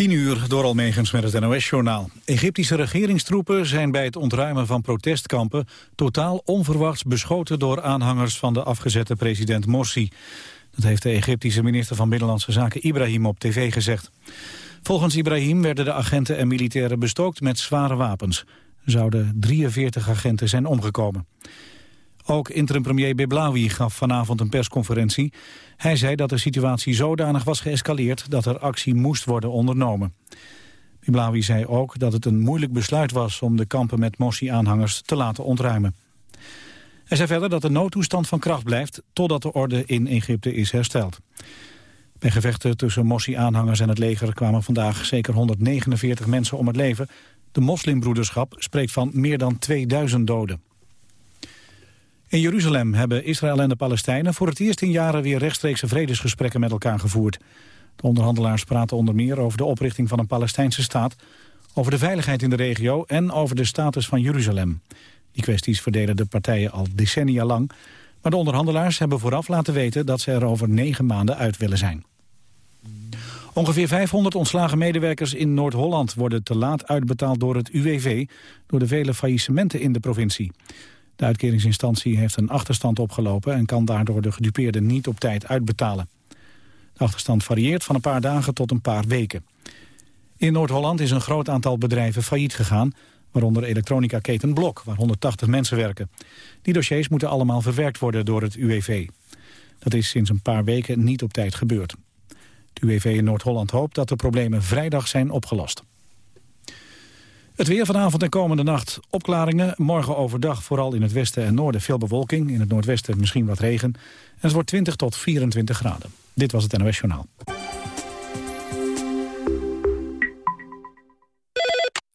10 uur door Almegens met het NOS-journaal. Egyptische regeringstroepen zijn bij het ontruimen van protestkampen... totaal onverwachts beschoten door aanhangers van de afgezette president Morsi. Dat heeft de Egyptische minister van Binnenlandse Zaken Ibrahim op tv gezegd. Volgens Ibrahim werden de agenten en militairen bestookt met zware wapens. Er zouden 43 agenten zijn omgekomen. Ook interim-premier Beblawi gaf vanavond een persconferentie. Hij zei dat de situatie zodanig was geëscaleerd dat er actie moest worden ondernomen. Beblawi zei ook dat het een moeilijk besluit was om de kampen met Morsi-aanhangers te laten ontruimen. Hij zei verder dat de noodtoestand van kracht blijft totdat de orde in Egypte is hersteld. Bij gevechten tussen Morsi-aanhangers en het leger kwamen vandaag zeker 149 mensen om het leven. De moslimbroederschap spreekt van meer dan 2000 doden. In Jeruzalem hebben Israël en de Palestijnen voor het eerst in jaren weer rechtstreekse vredesgesprekken met elkaar gevoerd. De onderhandelaars praten onder meer over de oprichting van een Palestijnse staat, over de veiligheid in de regio en over de status van Jeruzalem. Die kwesties verdelen de partijen al decennia lang, maar de onderhandelaars hebben vooraf laten weten dat ze er over negen maanden uit willen zijn. Ongeveer 500 ontslagen medewerkers in Noord-Holland worden te laat uitbetaald door het UWV door de vele faillissementen in de provincie. De uitkeringsinstantie heeft een achterstand opgelopen... en kan daardoor de gedupeerden niet op tijd uitbetalen. De achterstand varieert van een paar dagen tot een paar weken. In Noord-Holland is een groot aantal bedrijven failliet gegaan... waaronder elektronica-keten Blok, waar 180 mensen werken. Die dossiers moeten allemaal verwerkt worden door het UWV. Dat is sinds een paar weken niet op tijd gebeurd. Het UWV in Noord-Holland hoopt dat de problemen vrijdag zijn opgelost. Het weer vanavond en komende nacht opklaringen. Morgen overdag vooral in het westen en noorden veel bewolking. In het noordwesten misschien wat regen. En het wordt 20 tot 24 graden. Dit was het NOS Journaal.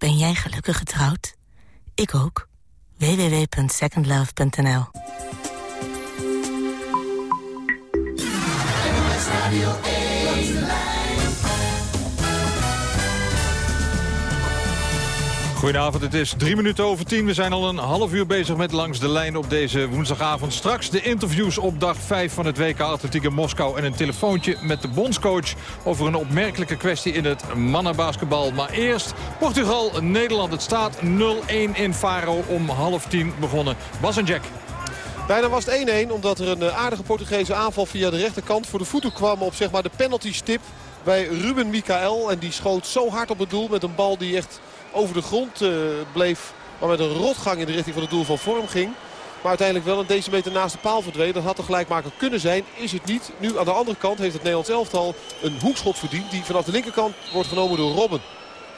Ben jij gelukkig getrouwd? Ik ook. www.secondlove.nl Goedenavond, het is drie minuten over tien. We zijn al een half uur bezig met Langs de Lijn op deze woensdagavond. Straks de interviews op dag 5 van het WK Atletiek in Moskou... en een telefoontje met de bondscoach over een opmerkelijke kwestie in het mannenbasketbal. Maar eerst Portugal-Nederland. Het staat 0-1 in Faro om half tien begonnen. Bas en Jack. Bijna was het 1-1 omdat er een aardige Portugese aanval via de rechterkant voor de voeten kwam op zeg maar, de penalty stip bij Ruben Mikael. En die schoot zo hard op het doel met een bal die echt over de grond uh, bleef. Maar met een rotgang in de richting van het doel van vorm ging. Maar uiteindelijk wel een decimeter naast de paal verdween. Dat had de gelijkmaker kunnen zijn. Is het niet. Nu aan de andere kant heeft het Nederlands elftal een hoekschot verdiend. Die vanaf de linkerkant wordt genomen door Robben.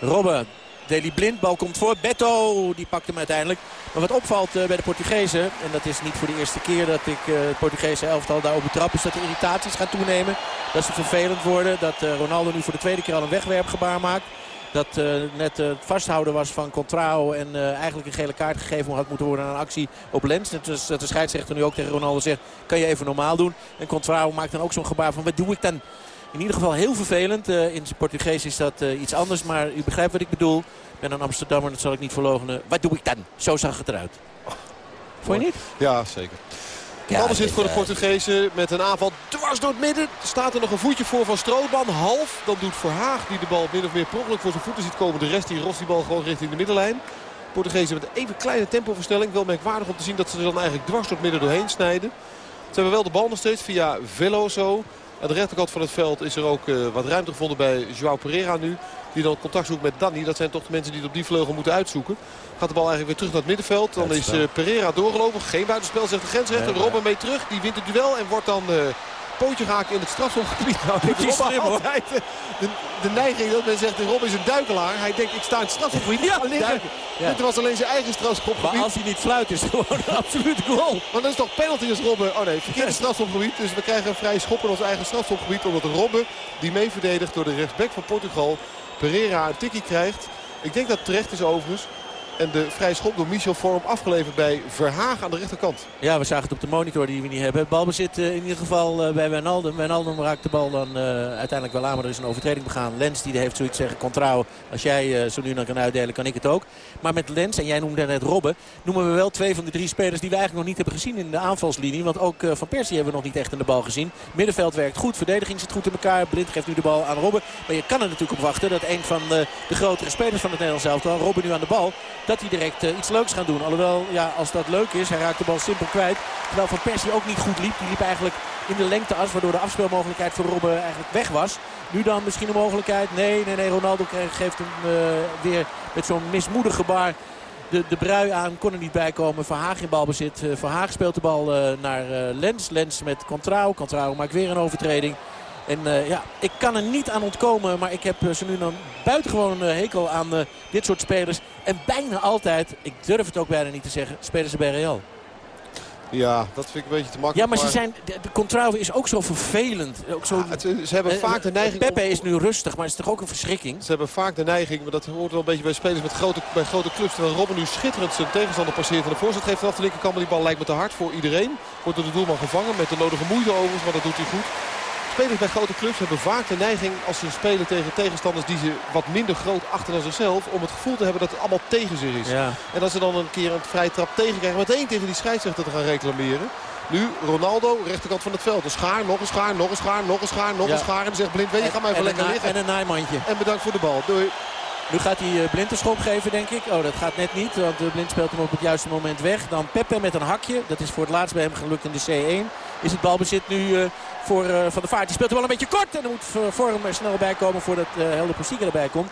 Robben. Deli Blind, bal komt voor. Beto, die pakt hem uiteindelijk. Maar wat opvalt uh, bij de Portugezen, en dat is niet voor de eerste keer dat ik uh, het Portugese elftal daarop betrap, is dat de irritaties gaan toenemen. Dat ze vervelend worden. Dat Ronaldo nu voor de tweede keer al een wegwerpgebaar maakt. Dat uh, net uh, het vasthouden was van Contrao en uh, eigenlijk een gele kaart gegeven had moeten worden aan een actie op Lens. Dus dat de scheidsrechter nu ook tegen Ronaldo zegt, kan je even normaal doen. En Contrao maakt dan ook zo'n gebaar van, wat doe ik dan? In ieder geval heel vervelend. in zijn Portugees is dat iets anders, maar u begrijpt wat ik bedoel. Ik ben een Amsterdammer, dat zal ik niet verlogenen. Wat doe ik dan? Zo zag het eruit. Vond je niet? Ja, zeker. Bal zit voor de Portugezen met een aanval dwars door het midden. Staat er nog een voetje voor van Strootman. Half. Dan doet Verhaag die de bal min of meer per ongeluk voor zijn voeten ziet komen. De rest die rost die bal gewoon richting de middenlijn. Portugezen met even kleine tempoverstelling. Wel merkwaardig om te zien dat ze er dan eigenlijk dwars door het midden doorheen snijden. Ze hebben wel de bal nog steeds via Veloso. Aan de rechterkant van het veld is er ook uh, wat ruimte gevonden bij Joao Pereira nu. Die dan contact zoekt met Danny. Dat zijn toch de mensen die het op die vleugel moeten uitzoeken. Gaat de bal eigenlijk weer terug naar het middenveld. Dan is uh, Pereira doorgelopen. Geen buitenspel zegt de grensrechter. Robben mee terug. Die wint het duel en wordt dan uh, pootje raken in het strafschopgebied. Nou, heeft Robben altijd de, de neiging dat men zegt, Rob is een duikelaar. Hij denkt, ik sta in het strafschopgebied. Ja, liggen. duiken. Ja. Dit was alleen zijn eigen strafschopgebied. Maar als hij niet fluit is het gewoon een absolute goal. Maar dat is toch penalty als Robben... Oh nee, verkeerde strafschopgebied. Dus we krijgen een vrije schop in ons eigen strafschopgebied. Omdat Robben, die mee verdedigt door de rechtsback van Portugal... Pereira een tikkie krijgt. Ik denk dat terecht is overigens. En de vrije schop door Michel Vorm afgeleverd bij Verhaag aan de rechterkant. Ja, we zagen het op de monitor die we niet hebben. Balbezit eh, in ieder geval eh, bij Wijnaldum. Wijnaldum raakt de bal dan eh, uiteindelijk wel aan, maar er is een overtreding begaan. Lens die heeft zoiets zeggen, Contrao, als jij zo nu dan kan uitdelen, kan ik het ook. Maar met Lens, en jij noemde net Robben, noemen we wel twee van de drie spelers die we eigenlijk nog niet hebben gezien in de aanvalslinie. Want ook Van Persie hebben we nog niet echt in de bal gezien. Middenveld werkt goed, verdediging zit goed in elkaar. Blind geeft nu de bal aan Robben. Maar je kan er natuurlijk op wachten dat een van de grotere spelers van het Nederlands elftal, Robben nu aan de bal, dat hij direct eh, iets leuks gaat doen. Alhoewel, ja, als dat leuk is, hij raakt de bal simpel kwijt. Terwijl Van Persie ook niet goed liep. Die liep eigenlijk in de lengteas, waardoor de afspeelmogelijkheid voor Robben eigenlijk weg was. Nu dan misschien een mogelijkheid. Nee, nee, nee. Ronaldo geeft hem eh, weer met zo'n mismoedig gebaar de, de brui aan. Kon er niet bij komen. Verhaag in balbezit. Uh, Verhaag speelt de bal eh, naar eh, Lens. Lens met Contrao. Contrao maakt weer een overtreding. En eh, ja, ik kan er niet aan ontkomen. Maar ik heb eh, ze nu dan buitengewoon eh, hekel aan dit soort spelers. En bijna altijd, ik durf het ook bijna niet te zeggen, spelen ze bij Real. Ja, dat vind ik een beetje te makkelijk. Ja, maar ze zijn, de, de is ook zo vervelend. Ook zo, Ja, het- ze hebben vaak de neiging... Pepe om- is nu rustig, maar het is toch ook een verschrikking? Ze hebben vaak de neiging, maar dat hoort wel een beetje bij spelers met grote, bij grote clubs. Terwijl Robben nu schitterend zijn tegenstander passeert. En de voorzet geeft vanaf de linkerkant. Maar die bal lijkt me te hard voor iedereen. Wordt door de doelman gevangen met de nodige moeite overigens. Maar dat doet hij goed. Spelers bij grote clubs hebben vaak de neiging als ze spelen tegen tegenstanders die ze wat minder groot achter dan zichzelf. Om het gevoel te hebben dat het allemaal tegen zich is. Ja. En als ze dan een keer een vrije trap tegenkrijgen. Meteen tegen die scheidsrechter te gaan reclameren. Nu Ronaldo, rechterkant van het veld. Een schaar, nog een schaar, nog een schaar, nog een schaar, nog Ja. een schaar. En zegt Blind, weet je, ga maar even en, lekker liggen. en een naaimandje. En bedankt voor de bal. Doei. Nu gaat hij eh, Blind een schop geven, denk ik. Oh, dat gaat net niet, want eh, Blind speelt hem op het juiste moment weg. Dan Pepe met een hakje. Dat is voor het laatst bij hem gelukt in de C1. Is het balbezit nu eh, voor eh, Van der Vaart. Die speelt de bal een beetje kort. En dan moet eh, Vorm er snel bij komen voordat uh, Helder Postiga erbij komt.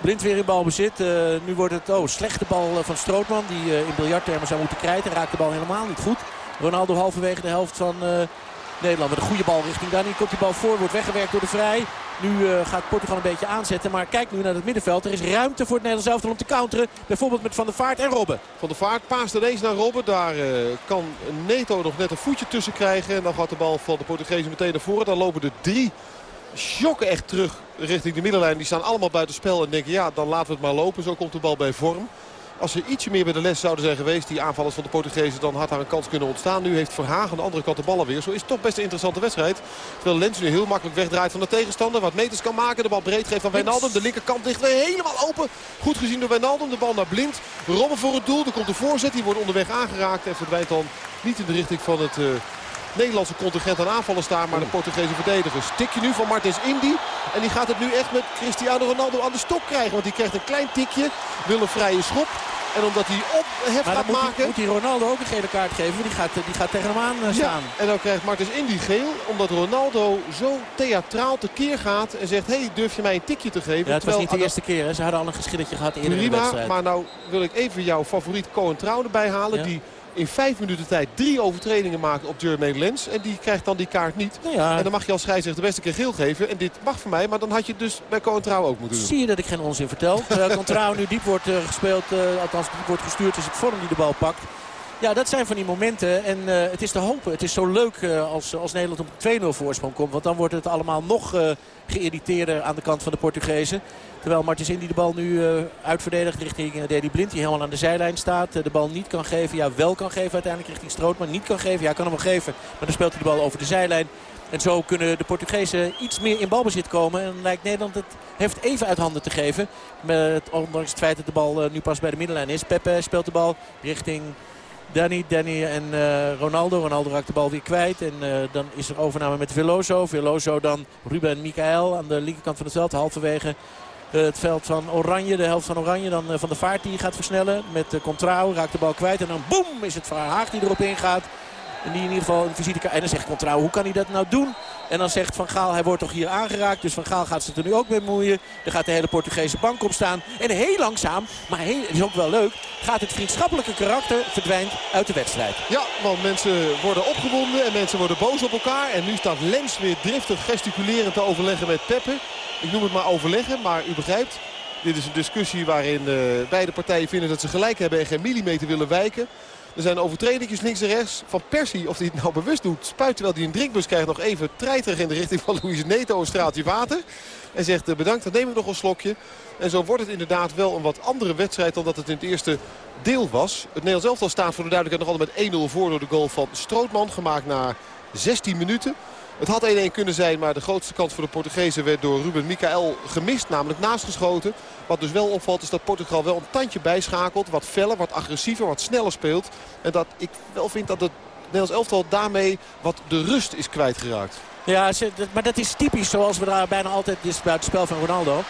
Blind weer in balbezit. Nu wordt het oh, slechte bal van Strootman. Die in biljarttermen zou moeten krijten. Raakt de bal helemaal niet goed. Ronaldo halverwege de helft van Nederland. Met een goede bal richting Dani. Komt die bal voor. Wordt weggewerkt door de Vrij. Nu uh, gaat Portugal een beetje aanzetten. Maar kijk nu naar het middenveld. Er is ruimte voor het Nederlands elftal om te counteren. Bijvoorbeeld met Van der Vaart en Robben. Van der Vaart paast ineens naar Robben. Daar uh, kan Neto nog net een voetje tussen krijgen. En dan gaat de bal van de Portugezen meteen naar voren. Dan lopen er drie schokken echt terug richting de middenlijn. Die staan allemaal buiten spel. En denken ja, dan laten we het maar lopen. Zo komt de bal bij vorm. Als ze ietsje meer bij de les zouden zijn geweest, die aanvallers van de Portugezen, dan had daar een kans kunnen ontstaan. Nu heeft Verhagen aan de andere kant de ballen weer. Zo is het toch best een interessante wedstrijd. Terwijl Lens nu heel makkelijk wegdraait van de tegenstander. Wat meters kan maken. De bal breed geeft aan Wijnaldum. De linkerkant ligt weer helemaal open. Goed gezien door Wijnaldum. De bal naar Blind. Robben voor het doel. Er komt de voorzet. Die wordt onderweg aangeraakt. En verdwijnt dan niet in de richting van het... Uh, Nederlandse contingent aan aanvallen staan. Maar de Portugese verdedigers. Tikje nu van Martins Indy. En die gaat het nu echt met Cristiano Ronaldo aan de stok krijgen. Want die krijgt een klein tikje. Wil een vrije schop. En omdat hij ophef gaat moet maken... Die, moet hij Ronaldo ook een gele kaart geven. Die gaat, die gaat tegen hem aan uh, staan. Ja, en dan krijgt Martins Indy geel. Omdat Ronaldo zo theatraal tekeer gaat. En zegt, hey, durf je mij een tikje te geven? Ja, het was niet de eerste keer. Hè. Ze hadden al een geschilletje gehad eerder Prima, in de wedstrijd. maar nou wil ik even jouw favoriet Cohen Trouw erbij halen. Ja. Die in vijf minuten tijd drie overtredingen maakt op Jermaine Lens. En die krijgt dan die kaart niet. Ja. En dan mag je als scheidsrechter best een keer geel geven. En dit mag voor mij, maar dan had je het dus bij Cohen Trouw ook moeten doen. Zie je dat ik geen onzin vertel. Terwijl Contrao nu diep wordt uh, gespeeld, uh, althans diep wordt gestuurd, is het vorm die de bal pakt. Ja, dat zijn van die momenten. En uh, het is te hopen. Het is zo leuk als, als Nederland op een 2-0 voorsprong komt. Want dan wordt het allemaal nog geïrriteerder aan de kant van de Portugezen. Terwijl Martins Indy de bal nu uh, uitverdedigt richting uh, Blind. Die helemaal aan de zijlijn staat. Uh, de bal niet kan geven. Ja, wel kan geven uiteindelijk richting Strootman. Niet kan geven. Ja, kan hem wel geven. Maar dan speelt hij de bal over de zijlijn. En zo kunnen de Portugezen iets meer in balbezit komen. En lijkt Nederland het heeft even uit handen te geven. Met, ondanks het feit dat de bal nu pas bij de middenlijn is. Pepe speelt de bal richting Danny, Danny en uh, Ronaldo. Ronaldo raakt de bal weer kwijt. En uh, dan is er overname met Veloso. Veloso dan Ruben en Michael aan de linkerkant van het veld. Halverwege uh, het veld van Oranje. De helft van Oranje. Dan Van de Vaart die gaat versnellen. Met Contrao raakt de bal kwijt. En dan boem is het Verhaag die erop ingaat. En die in ieder geval een visite... En dan zegt Contrao, hoe kan hij dat nou doen? En dan zegt Van Gaal, hij wordt toch hier aangeraakt. Dus Van Gaal gaat zich er nu ook mee moeien. Er gaat de hele Portugese bank op staan. En heel langzaam, maar heel, is ook wel leuk... gaat het vriendschappelijke karakter verdwijnt uit de wedstrijd. Ja, want mensen worden opgewonden en mensen worden boos op elkaar. En nu staat Lens weer driftig gesticulerend te overleggen met Peppe. Ik noem het maar overleggen, maar u begrijpt... Dit is een discussie waarin uh, beide partijen vinden dat ze gelijk hebben en geen millimeter willen wijken. Er zijn overtredingjes links en rechts. Van Persie, of hij het nou bewust doet, spuit terwijl hij een drinkbus krijgt nog even treiterig in de richting van Luis Neto een straaltje water. En zegt uh, bedankt, dan neem ik nog een slokje. En zo wordt het inderdaad wel een wat andere wedstrijd dan dat het in het eerste deel was. Het Nederlands elftal staat voor de duidelijkheid nog altijd met 1-0 voor door de goal van Strootman. Gemaakt na 16 minuten. Het had 1-1 kunnen zijn, maar de grootste kans voor de Portugezen werd door Ruben Mikael gemist. Namelijk naastgeschoten. Wat dus wel opvalt is dat Portugal wel een tandje bijschakelt. Wat feller, wat agressiever, wat sneller speelt. En dat ik wel vind dat het Nederlands elftal daarmee wat de rust is kwijtgeraakt. Ja, maar dat is typisch zoals we daar bijna altijd is bij het spel van Ronaldo.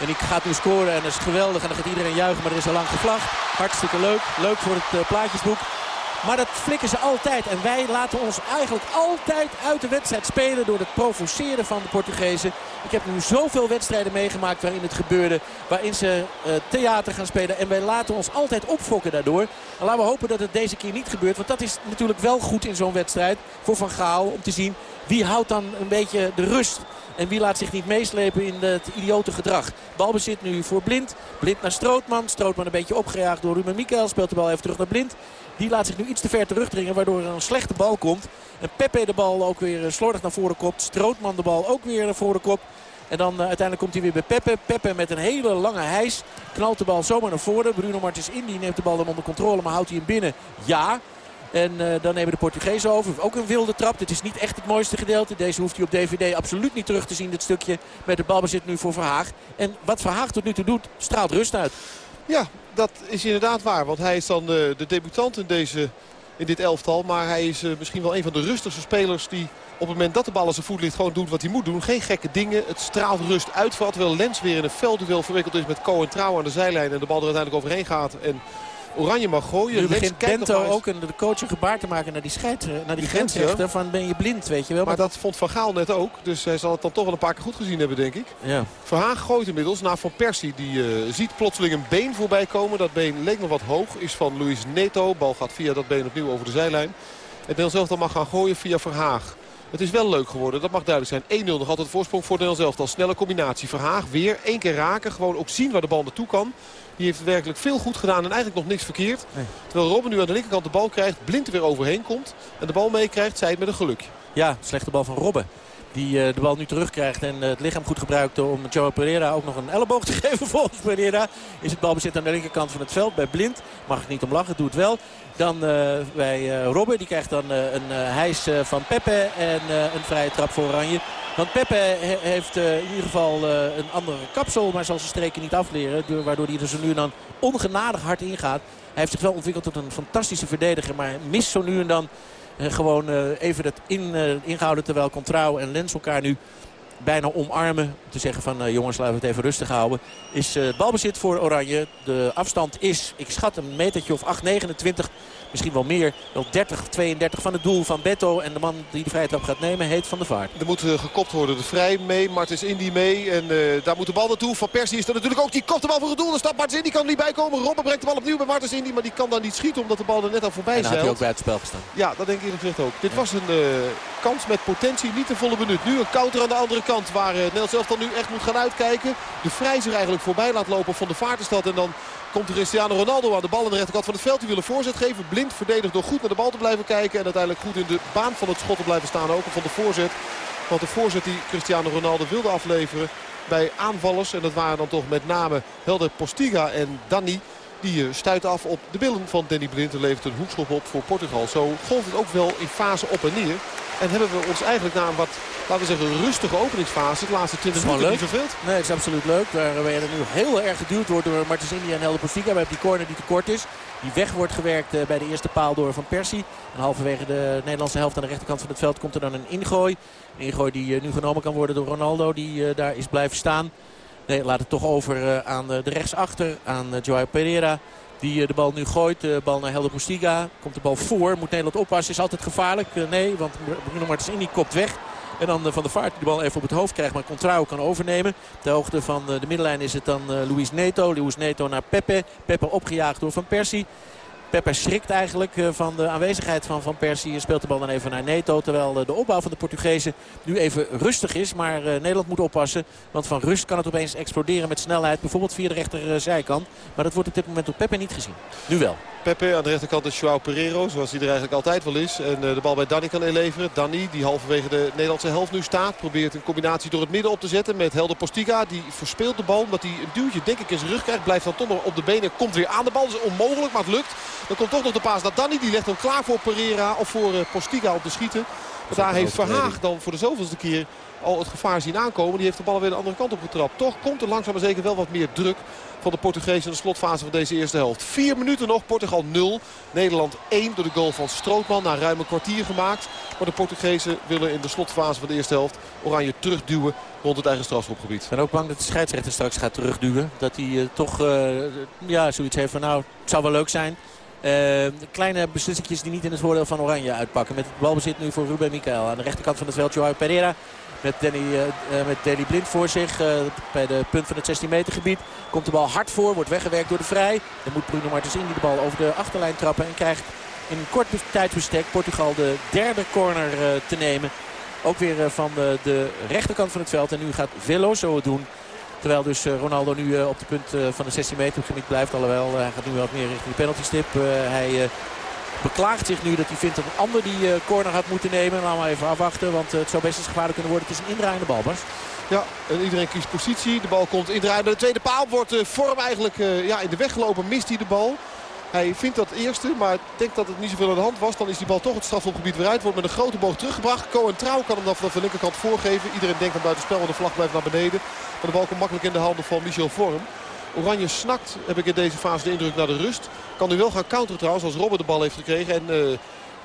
En die gaat nu scoren en dat is geweldig. En dan gaat iedereen juichen, maar er is al lang gevlacht. Hartstikke leuk. Leuk voor het uh, plaatjesboek. Maar dat flikken ze altijd. En wij laten ons eigenlijk altijd uit de wedstrijd spelen door het provoceren van de Portugezen. Ik heb nu zoveel wedstrijden meegemaakt waarin het gebeurde. Waarin ze uh, theater gaan spelen. En wij laten ons altijd opfokken daardoor. En laten we hopen dat het deze keer niet gebeurt. Want dat is natuurlijk wel goed in zo'n wedstrijd voor Van Gaal. Om te zien wie houdt dan een beetje de rust. En wie laat zich niet meeslepen in het idiote gedrag. Balbezit nu voor Blind. Blind naar Strootman. Strootman een beetje opgejaagd door Ruben Mikael. Speelt de bal even terug naar Blind. Die laat zich nu iets te ver terugdringen. Waardoor er een slechte bal komt. En Pepe de bal ook weer slordig naar voren kopt. Strootman de bal ook weer naar voren kop. En dan uh, uiteindelijk komt hij weer bij Pepe. Pepe met een hele lange hijs. Knalt de bal zomaar naar voren. Bruno Martins Indi neemt de bal dan onder controle. Maar houdt hij hem binnen? Ja. En uh, dan nemen de Portugezen over. Ook een wilde trap. Dit is niet echt het mooiste gedeelte. Deze hoeft hij op DVD absoluut niet terug te zien. Dit stukje met de balbezit nu voor Verhaag. En wat Verhaag tot nu toe doet, straalt rust uit. Ja, dat is inderdaad waar. Want hij is dan de, de debutant in, deze, in dit elftal. Maar hij is uh, misschien wel een van de rustigste spelers die op het moment dat de bal aan zijn voet ligt gewoon doet wat hij moet doen. Geen gekke dingen. Het straalt rust uit. Terwijl Lens weer in een veldduel verwikkeld is met Cohen Trouw aan de zijlijn. En de bal er uiteindelijk overheen gaat. En Oranje mag gooien. Nu begint Bento ook een, de coach een gebaar te maken naar die, scheid, naar die grensrechter. Van ben je blind, weet je wel. Maar, maar dat vond Van Gaal net ook. Dus hij zal het dan toch wel een paar keer goed gezien hebben, denk ik. Ja. Verhaag gooit inmiddels naar Van Persie. Die uh, ziet plotseling een been voorbij komen. Dat been leek nog wat hoog. Is van Luis Neto. Bal gaat via dat been opnieuw over de zijlijn. Het Nederlands elftal mag gaan gooien via Verhaag. Het is wel leuk geworden, dat mag duidelijk zijn. 1-0 nog altijd voorsprong voor Nederlands elftal. Snelle combinatie. Verhaag weer één keer raken. Gewoon ook zien waar de bal naartoe kan. Die heeft werkelijk veel goed gedaan en eigenlijk nog niks verkeerd. Nee. Terwijl Robben nu aan de linkerkant de bal krijgt. Blind er weer overheen komt. En de bal meekrijgt. Zij het met een geluk. Ja, slechte bal van Robben. Die uh, de bal nu terugkrijgt en uh, het lichaam goed gebruikt om Joe Pereira ook nog een elleboog te geven. Volgens Pereira is het balbezit aan de linkerkant van het veld bij Blind. Mag ik niet om lachen, doet wel. Dan bij Robben, die krijgt dan een hijs van Pepe en een vrije trap voor Oranje. Want Pepe he heeft in ieder geval een andere kapsel, maar zal zijn streken niet afleren. Waardoor hij er zo nu en dan ongenadig hard ingaat. Hij heeft zich wel ontwikkeld tot een fantastische verdediger, maar mist zo nu en dan gewoon even het in, ingehouden. Terwijl Contrao en Lens elkaar nu bijna omarmen. Om te zeggen van jongens laten we het even rustig houden. Is het balbezit voor Oranje. De afstand is, ik schat een metertje of 8, 29 misschien wel meer. Wel 30, 32 van het doel van Beto. En de man die de vrije trap gaat nemen heet Van der Vaart. Er moet uh, gekopt worden. De Vrij mee, Martens Indy mee. En uh, daar moet de bal naartoe. Van Persie is er natuurlijk ook. Die kopt de bal voor het doel. Dan staat Martens Indy kan er niet bij komen. Robben brengt de bal opnieuw bij Martens Indy. Maar die kan dan niet schieten omdat de bal er net al voorbij is. En hij ook bij het spel gestaan. Ja, dat denk ik eerlijk gezegd ook. Dit ja. was een uh, kans met potentie. Niet de volle minuut. Nu een counter aan de andere kant. Waar uh, Nels zelf dan nu echt moet gaan uitkijken. De Vrij zich eigenlijk voorbij laat lopen van de Vaartenstad. En dan komt Cristiano Ronaldo aan de bal aan de rechterkant van het veld. Die wil een voorzet geven. Blind verdedigd door goed naar de bal te blijven kijken. En uiteindelijk goed in de baan van het schot te blijven staan. Ook van de voorzet. Want de voorzet die Cristiano Ronaldo wilde afleveren bij aanvallers. En dat waren dan toch met name Helder Postiga en Danny. Die stuiten af op de billen van Danny Blind. En levert een hoekschop op voor Portugal. Zo golft het ook wel in fase op en neer. En hebben we ons eigenlijk na een wat, laten we zeggen, rustige openingsfase... de laatste 20 minuten niet verveeld. Nee, het is absoluut leuk. Waar we er nu heel erg geduwd wordt door Martens India en Helder Postiga. We hebben die corner die te kort is. Die weg wordt gewerkt bij de eerste paal door Van Persie. En halverwege de Nederlandse helft aan de rechterkant van het veld komt er dan een ingooi. Een ingooi die nu genomen kan worden door Ronaldo. Die daar is blijven staan. Nee, laat het toch over aan de rechtsachter. Aan Joao Pereira. Die de bal nu gooit. De bal naar Helder Postiga. Komt de bal voor. Moet Nederland oppassen. Is altijd gevaarlijk. nee, want Bruno Martens kopt weg. En dan Van de Vaart die de bal even op het hoofd krijgt. Maar Contrao kan overnemen. De hoogte van de middenlijn is het dan Luis Neto. Luis Neto naar Pepe. Pepe opgejaagd door Van Persie. Pepe schrikt eigenlijk eh, van de aanwezigheid van Van Persie. Speelt de bal dan even naar Neto. Terwijl de opbouw van de Portugezen nu even rustig is. Maar eh, Nederland moet oppassen. Want van rust kan het opeens exploderen met snelheid. Bijvoorbeeld via de rechterzijkant. Maar dat wordt op dit moment door Pepe niet gezien. Nu wel. Pepe aan de rechterkant is Joao Pereiro. Zoals hij er eigenlijk altijd wel is. En de bal bij Danny kan inleveren. Danny die halverwege de Nederlandse helft nu staat. Probeert een combinatie door het midden op te zetten met Helder Postiga. Die verspeelt de bal omdat hij een duwtje denk ik in zijn rug krijgt. Blijft dan toch nog op de benen. Komt weer aan de bal. Dat is onmogelijk maar het lukt. Dan komt toch nog de paas naar Danny. Die legt hem klaar voor Pereira of voor Postiga op de schieten. Daar heeft Verhaag dan voor de zoveelste keer al het gevaar zien aankomen. Die heeft de bal weer de andere kant op getrapt. Toch komt er langzaam maar zeker wel wat meer druk van de Portugezen in de slotfase van deze eerste helft. Vier minuten nog, Portugal 0. Nederland 1 door de goal van Strootman na ruim een kwartier gemaakt. Maar de Portugezen willen in de slotfase van de eerste helft Oranje terugduwen rond het eigen strafschopgebied. Ik ben ook bang dat de scheidsrechter straks gaat terugduwen. Dat hij uh, toch uh, ja, zoiets heeft van nou, het zou wel leuk zijn. Uh, kleine beslissingjes die niet in het voordeel van Oranje uitpakken. Met het balbezit nu voor Ruben Mikael. Aan de rechterkant van het veld Joao Pereira. Met Danny, uh, met Danny Blind voor zich. Uh, bij de punt van het 16 meter gebied. Komt de bal hard voor. Wordt weggewerkt door de Vrij. Dan moet Bruno Martens in die de bal over de achterlijn trappen. En krijgt in een kort tijdsbestek Portugal de derde corner te nemen. Ook weer van de, de, rechterkant van het veld. En nu gaat Veloso het doen. Terwijl dus Ronaldo nu op de punt van de 16 meter gebied blijft. Alhoewel, hij gaat nu wat meer richting de penaltystip. hij beklaagt zich nu dat hij vindt dat een ander die corner had moeten nemen. Laten we even afwachten, want het zou best eens gevaarlijk kunnen worden. Het is een indraaiende bal, Bas. Ja, en iedereen kiest positie. De bal komt indraaien. De tweede paal wordt vorm eigenlijk ja, in de weg gelopen. Mist hij de bal. Hij vindt dat eerste, maar denkt dat het niet zoveel aan de hand was. Dan is die bal toch het strafopgebied weer uit. Wordt met een grote boog teruggebracht. Cohen Trouw kan hem dan vanaf de linkerkant voorgeven. Iedereen denkt aan buitenspel, want de vlag blijft naar beneden. Maar de bal komt makkelijk in de handen van Michel Vorm. Oranje snakt, heb ik in deze fase de indruk, naar de rust. Kan nu wel gaan counteren trouwens, als Robben de bal heeft gekregen. En uh,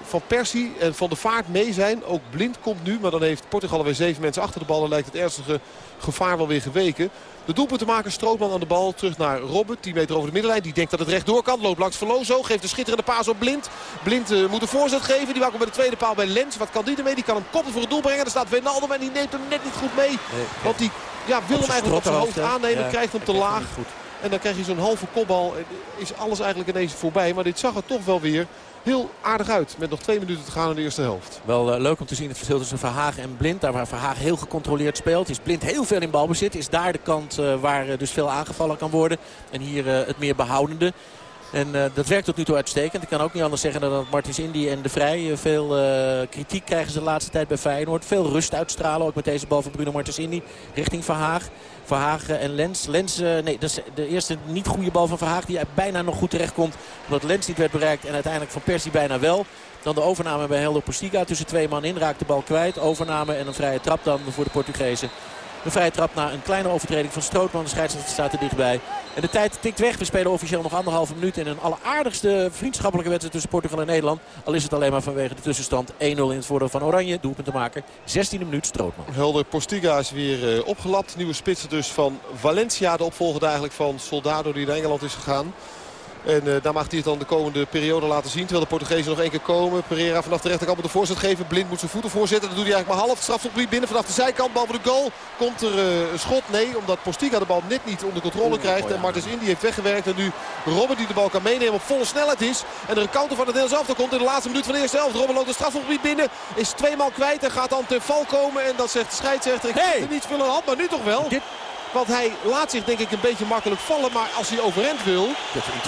Van Persie en Van de Vaart mee zijn. Ook Blind komt nu, maar dan heeft Portugal weer zeven mensen achter de bal. En lijkt het ernstige gevaar wel weer geweken. De doelpunt te maken, Strootman aan de bal. Terug naar Robben, 10 meter over de middenlijn. Die denkt dat het rechtdoor kan. Loopt langs Veloso, geeft een schitterende paas op Blind. Blind uh, moet een voorzet geven. Die maakt bij de tweede paal bij Lens. Wat kan die ermee? Die kan hem koppen voor het doel brengen. Er staat Wijnaldum en die neemt hem net niet goed mee. Nee, Want die ja, wil hem eigenlijk op zijn hoofd aannemen. Ja, krijgt hem te laag. En dan krijg je zo'n halve kopbal. Is alles eigenlijk ineens voorbij. Maar dit zag er toch wel weer heel aardig uit. Met nog twee minuten te gaan in de eerste helft. Wel uh, leuk om te zien het verschil tussen Verhagen en Blind. Daar waar Verhagen heel gecontroleerd speelt. Is Blind heel veel in balbezit. Is daar de kant uh, waar uh, dus veel aangevallen kan worden. En hier het meer behoudende. En dat werkt tot nu toe uitstekend. Ik kan ook niet anders zeggen dan dat Martins Indy en De Vrij veel kritiek krijgen ze de laatste tijd bij Feyenoord. Veel rust uitstralen, ook met deze bal van Bruno Martins Indy richting Verhaag. Verhagen en Lens. Lens, nee, dat is de eerste niet goede bal van Verhaag die bijna nog goed terecht komt. Omdat Lens niet werd bereikt en uiteindelijk van Persie bijna wel. Dan de overname bij Helder Postiga. Tussen twee man in raakt de bal kwijt. Overname en een vrije trap dan voor de Portugezen. Een vrije trap na een kleine overtreding van Strootman. De scheidsrechter staat er dichtbij. En de tijd tikt weg. We spelen officieel nog anderhalve minuut. In een alleraardigste vriendschappelijke wedstrijd tussen Portugal en Nederland. Al is het alleen maar vanwege de tussenstand 1-0 in het voordeel van Oranje. Doelpunt te maken. 16e minuut Strootman. Helder Postiga is weer uh, opgelapt. Nieuwe spits dus van Valencia. De opvolger eigenlijk van Soldado die naar Engeland is gegaan. En uh, daar mag hij het dan de komende periode laten zien. Terwijl de Portugezen nog één keer komen. Pereira vanaf de rechterkant moet de voorzet geven. Blind moet zijn voeten voorzetten. Dat doet hij eigenlijk maar half. Strafschopgebied binnen vanaf de zijkant. Bal voor de goal. Komt er uh, een schot? Nee, omdat Postiga de bal net niet onder controle krijgt. En Martens Indy heeft weggewerkt. En nu Robben die de bal kan meenemen op volle snelheid is. En de counter van het Nederlands elftal komt in de laatste minuut van de eerste helft. Robben loopt het strafschopgebied binnen. Is tweemaal kwijt en gaat dan ten val komen. En dat zegt de scheidsrechter. Ik hey. er niet veel aan de hand, maar nu toch wel. Dit... Want hij laat zich denk ik een beetje makkelijk vallen. Maar als hij overend wil,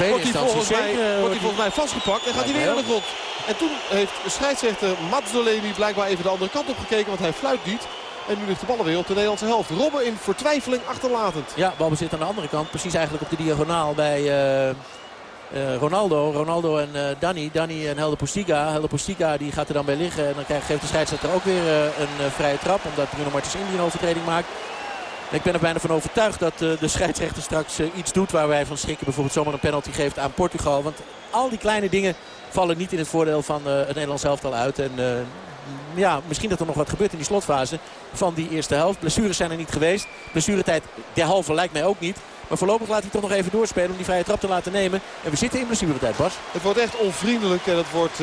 wordt hij, volgens mij, wordt hij volgens mij vastgepakt. En gaat hij weer in de grond. En toen heeft scheidsrechter Mats Dolemi blijkbaar even de andere kant op gekeken. Want hij fluit niet. En nu ligt de bal weer op de Nederlandse helft. Robben in vertwijfeling achterlatend. Ja, balbezit aan de andere kant. Precies eigenlijk op de diagonaal bij... Uh... Uh, Ronaldo, Ronaldo en uh, Danny. Danny en Helder Postiga. Helder Postiga die gaat er dan bij liggen. En dan krijgt, geeft de scheidsrechter ook weer uh, een vrije trap. Omdat Bruno Martens Indy een overtreding maakt. Ik ben er bijna van overtuigd dat uh, de scheidsrechter straks uh, iets doet waar wij van schrikken. Bijvoorbeeld zomaar een penalty geeft aan Portugal. Want al die kleine dingen vallen niet in het voordeel van uh, het Nederlands elftal uit. En ja, misschien dat er nog wat gebeurt in die slotfase van die eerste helft. Blessures zijn er niet geweest. Blessuretijd halve lijkt mij ook niet. Maar voorlopig laat hij toch nog even doorspelen om die vrije trap te laten nemen. En we zitten in blessuretijd, Bas. Het wordt echt onvriendelijk en het wordt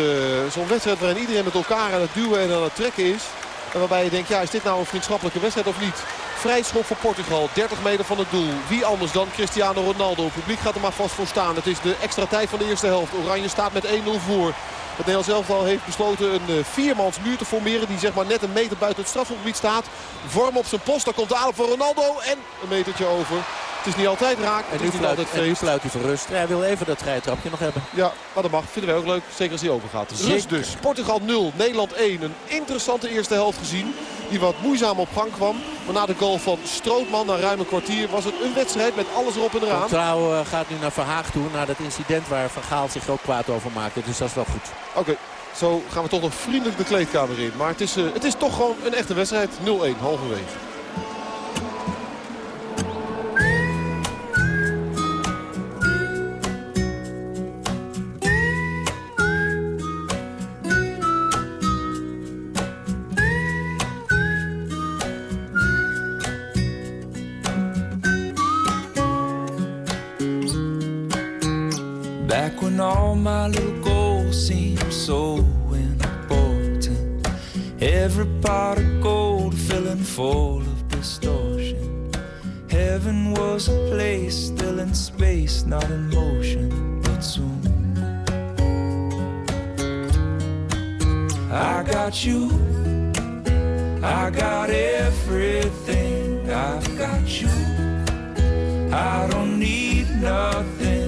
zo'n wedstrijd waarin iedereen met elkaar aan het duwen en aan het trekken is. En waarbij je denkt, ja, is dit nou een vriendschappelijke wedstrijd of niet? Vrij schop voor Portugal, 30 meter van het doel. Wie anders dan Cristiano Ronaldo. Het publiek gaat er maar vast voor staan. Het is de extra tijd van de eerste helft. Oranje staat met 1-0 voor. Het Nederlands elftal heeft besloten een uh, viermans muur te formeren. Die zeg maar net een meter buiten het strafgebied staat. Vorm op zijn post. Daar komt de aanloop van Ronaldo. En een metertje over. Het is niet altijd raak. En nu, fluit, en nu fluit hij van rust. Hij wil even dat vrije trapje nog hebben. Ja, maar dat mag. Vinden wij ook leuk. Zeker als hij overgaat. Rust dus. Portugal 0, Nederland 1. Een interessante eerste helft gezien. Die wat moeizaam op gang kwam. Maar na de goal van Strootman na ruim een kwartier was het een wedstrijd met alles erop en eraan. Trouw uh, gaat nu naar Verhaag toe. Naar dat incident waar Van Gaal zich ook kwaad over maakte. Dus dat is wel goed. Oké. Zo gaan we toch nog vriendelijk de kleedkamer in. Maar het is, uh, het is toch gewoon een echte wedstrijd. 0-1 halverwege. When all my little goals seemed so important. Every pot of gold filling full of distortion. Heaven was a place still in space, not in motion, but soon. I got you, I got everything, I've got you. I don't need nothing.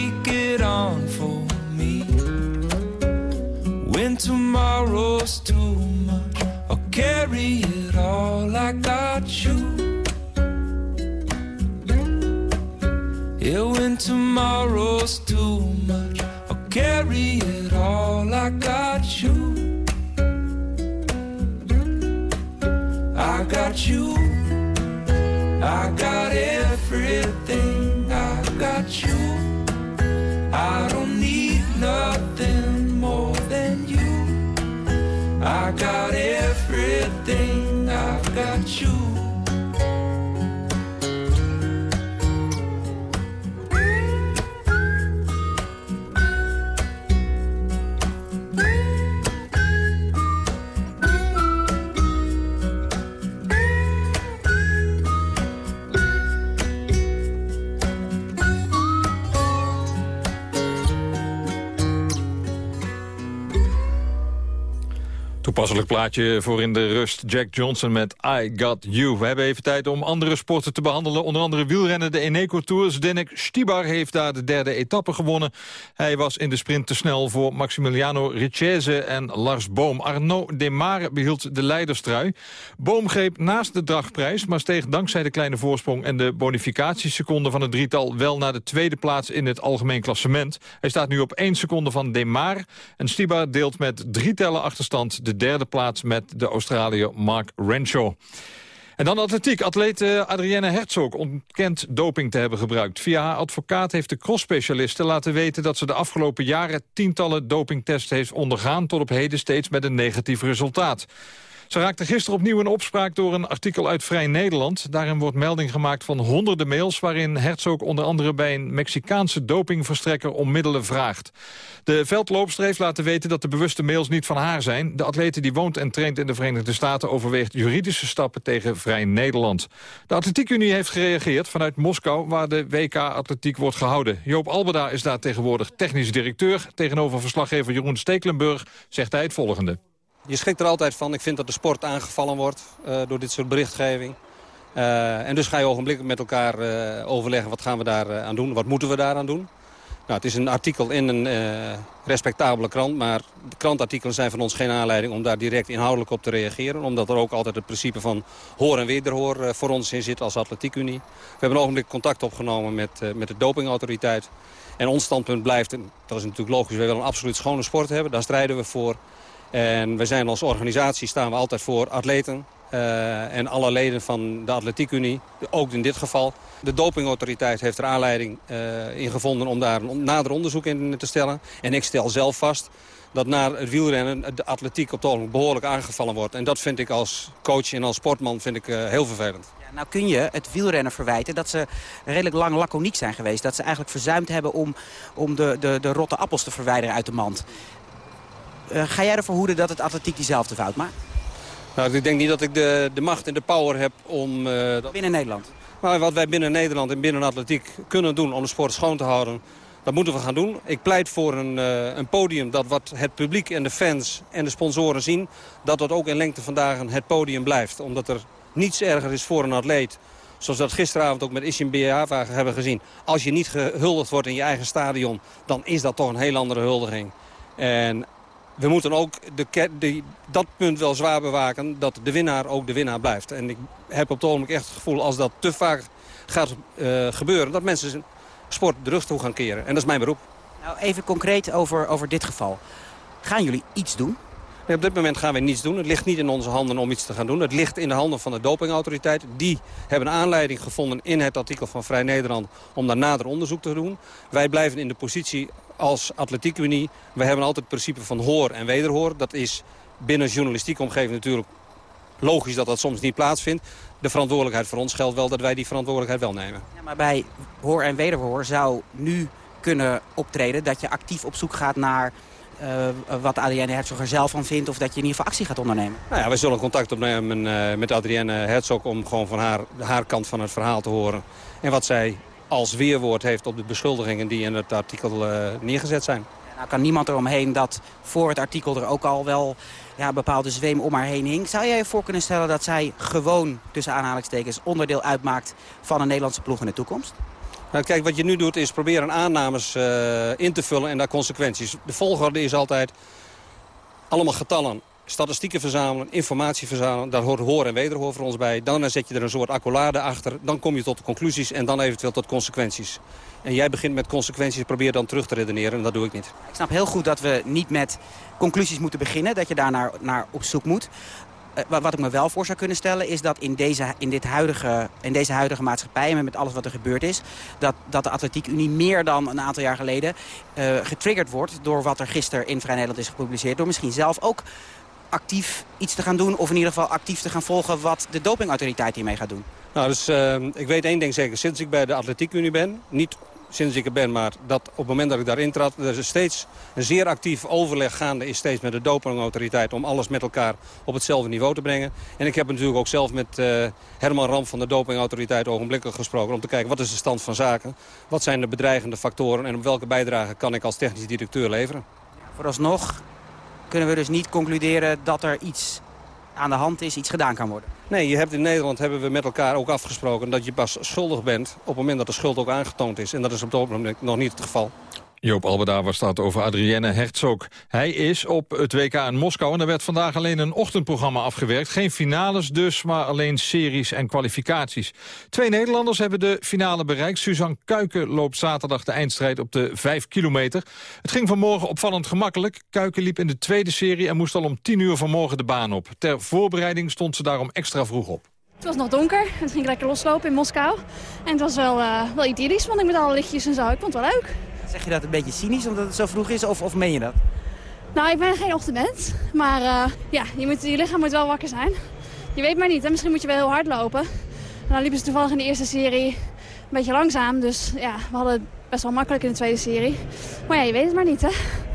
tomorrow's too much, I'll carry it all. I got you. Yeah, when tomorrow's too much, I'll carry it all. I got you. I got you. I got everything. Toepasselijk plaatje voor in de rust. Jack Johnson met I Got You. We hebben even tijd om andere sporten te behandelen. Onder andere wielrennen, de Eneco Tours. Denek Stibar heeft daar de derde etappe gewonnen. Hij was in de sprint te snel voor Maximiliano Richese en Lars Boom. Arnaud Demare behield de leiderstrui. Boom greep naast de dragprijs, maar steeg dankzij de kleine voorsprong... en de bonificatieseconde van het drietal wel naar de tweede plaats in het algemeen klassement. Hij staat nu op één seconde van Demare. En Stibar deelt met drie tellen achterstand de derde plaats met de Australiër Mark Renshaw. En dan atletiek. Atleet Adrienne Herzog ontkent doping te hebben gebruikt. Via haar advocaat heeft de crossspecialiste laten weten... dat ze de afgelopen jaren tientallen dopingtests heeft ondergaan... tot op heden steeds met een negatief resultaat. Ze raakte gisteren opnieuw in opspraak door een artikel uit Vrij Nederland. Daarin wordt melding gemaakt van honderden mails... waarin Herzog onder andere bij een Mexicaanse dopingverstrekker om middelen vraagt. De veldloopster heeft laten weten dat de bewuste mails niet van haar zijn. De atlete die woont en traint in de Verenigde Staten... overweegt juridische stappen tegen Vrij Nederland. De Atletiekunie heeft gereageerd vanuit Moskou... waar de WK-atletiek wordt gehouden. Joop Albeda is daar tegenwoordig technisch directeur. Tegenover verslaggever Jeroen Stekelenburg zegt hij het volgende. Je schrikt er altijd van. Ik vind dat de sport aangevallen wordt uh, door dit soort berichtgeving. Uh, en dus ga je ogenblikkelijk met elkaar uh, overleggen wat gaan we daar aan doen. Wat moeten we daaraan doen. Nou, het is een artikel in een respectabele krant. Maar de krantartikelen zijn van ons geen aanleiding om daar direct inhoudelijk op te reageren. Omdat er ook altijd het principe van hoor en wederhoor voor ons in zit als atletiekunie. We hebben een ogenblik contact opgenomen met, met de dopingautoriteit. En ons standpunt blijft, en dat is natuurlijk logisch, we willen een absoluut schone sport hebben. Daar strijden we voor. En we zijn als organisatie staan we altijd voor atleten. Uh, en alle leden van de Atletiekunie, ook in dit geval. De dopingautoriteit heeft er aanleiding uh, in gevonden om daar een nader onderzoek in te stellen. En ik stel zelf vast dat na het wielrennen de atletiek op het behoorlijk aangevallen wordt. En dat vind ik als coach en als sportman vind ik, uh, heel vervelend. Ja, nou kun je het wielrennen verwijten dat ze redelijk lang laconiek zijn geweest. Dat ze eigenlijk verzuimd hebben om, om de, de, de rotte appels te verwijderen uit de mand. Uh, ga jij ervoor hoeden dat het atletiek diezelfde fout maakt? Nou, ik denk niet dat ik de, de macht en de power heb om... Uh, dat... Binnen Nederland? Maar wat wij binnen Nederland en binnen atletiek kunnen doen om de sport schoon te houden... dat moeten we gaan doen. Ik pleit voor een, uh, een podium dat wat het publiek en de fans en de sponsoren zien... dat dat ook in lengte vandaag het podium blijft. Omdat er niets erger is voor een atleet zoals we dat gisteravond ook met Ishim Beava hebben gezien. Als je niet gehuldigd wordt in je eigen stadion, dan is dat toch een heel andere huldiging. En we moeten ook de, dat punt wel zwaar bewaken... dat de winnaar ook de winnaar blijft. En ik heb op het ogenblik echt het gevoel... als dat te vaak gaat uh, gebeuren... dat mensen sport de rug toe gaan keren. En dat is mijn beroep. Nou, even concreet over, over dit geval. Gaan jullie iets doen? Op dit moment gaan we niets doen. Het ligt niet in onze handen om iets te gaan doen. Het ligt in de handen van de dopingautoriteit. Die hebben aanleiding gevonden in het artikel van Vrij Nederland... om daar nader onderzoek te doen. Wij blijven in de positie als atletiekunie. We hebben altijd het principe van hoor en wederhoor. Dat is binnen journalistieke omgeving natuurlijk logisch dat dat soms niet plaatsvindt. De verantwoordelijkheid voor ons geldt wel dat wij die verantwoordelijkheid wel nemen. Ja, maar bij hoor en wederhoor zou nu kunnen optreden dat je actief op zoek gaat naar wat Adrienne Herzog er zelf van vindt... of dat je in ieder geval actie gaat ondernemen? Nou ja, wij zullen contact opnemen uh, met Adrienne Herzog... om gewoon van haar, haar kant van het verhaal te horen. En wat zij als weerwoord heeft op de beschuldigingen die in het artikel uh, neergezet zijn. Nou kan niemand eromheen dat voor het artikel er ook al wel ja, bepaalde zweem om haar heen hing. Zou jij je voor kunnen stellen dat zij gewoon, tussen aanhalingstekens, onderdeel uitmaakt van een Nederlandse ploeg in de toekomst? Nou, kijk, wat je nu doet is proberen aannames uh, in te vullen en daar consequenties. De volgorde is altijd allemaal getallen statistieken verzamelen, informatie verzamelen. Daar hoort hoor en wederhoor voor ons bij. Dan zet je er een soort accolade achter. Dan kom je tot de conclusies en dan eventueel tot consequenties. En jij begint met consequenties, probeer dan terug te redeneren. En dat doe ik niet. Ik snap heel goed dat we niet met conclusies moeten beginnen. Dat je daar naar, naar op zoek moet. Uh, wat ik me wel voor zou kunnen stellen is dat in deze, in dit huidige, in deze huidige maatschappij... en met alles wat er gebeurd is... dat, dat de Atletiek Unie meer dan een aantal jaar geleden uh, getriggerd wordt... door wat er gisteren in Vrij Nederland is gepubliceerd. Door misschien zelf ook actief iets te gaan doen... of in ieder geval actief te gaan volgen wat de dopingautoriteit hiermee gaat doen? Nou, dus, uh, ik weet één ding zeker. Sinds ik bij de Atletiekunie ben, niet sinds ik er ben, maar dat op het moment dat ik daarin trad... er is steeds een zeer actief overleg gaande is steeds met de dopingautoriteit... om alles met elkaar op hetzelfde niveau te brengen. En ik heb natuurlijk ook zelf met uh, Herman Ram van de dopingautoriteit ogenblikkelijk gesproken... om te kijken wat is de stand van zaken, wat zijn de bedreigende factoren... en op welke bijdrage kan ik als technisch directeur leveren. Vooralsnog kunnen we dus niet concluderen dat er iets aan de hand is, iets gedaan kan worden. Nee, je hebt in Nederland hebben we met elkaar ook afgesproken dat je pas schuldig bent op het moment dat de schuld ook aangetoond is. En dat is op het moment nog niet het geval. Joop Albeda was staat over Adrienne Herzog. Hij is op het WK in Moskou en er werd vandaag alleen een ochtendprogramma afgewerkt. Geen finales dus, maar alleen series en kwalificaties. Twee Nederlanders hebben de finale bereikt. Suzanne Kuiken loopt zaterdag de eindstrijd op de 5 kilometer. Het ging vanmorgen opvallend gemakkelijk. Kuiken liep in de tweede serie en moest al om 10 uur vanmorgen de baan op. Ter voorbereiding stond ze daarom extra vroeg op. Het was nog donker, het ging lekker loslopen in Moskou. En het was wel, uh, wel idyllisch, want ik met alle lichtjes en zo. Ik vond het wel leuk. Zeg je dat een beetje cynisch omdat het zo vroeg is of, of meen je dat? Nou, ik ben geen ochtendmens. Maar uh, ja, je, moet, je lichaam moet wel wakker zijn. Je weet maar niet, hè? misschien moet je wel heel hard lopen. En dan liepen ze toevallig in de eerste serie een beetje langzaam. Dus ja, we hadden het best wel makkelijk in de tweede serie. Maar ja, je weet het maar niet, hè.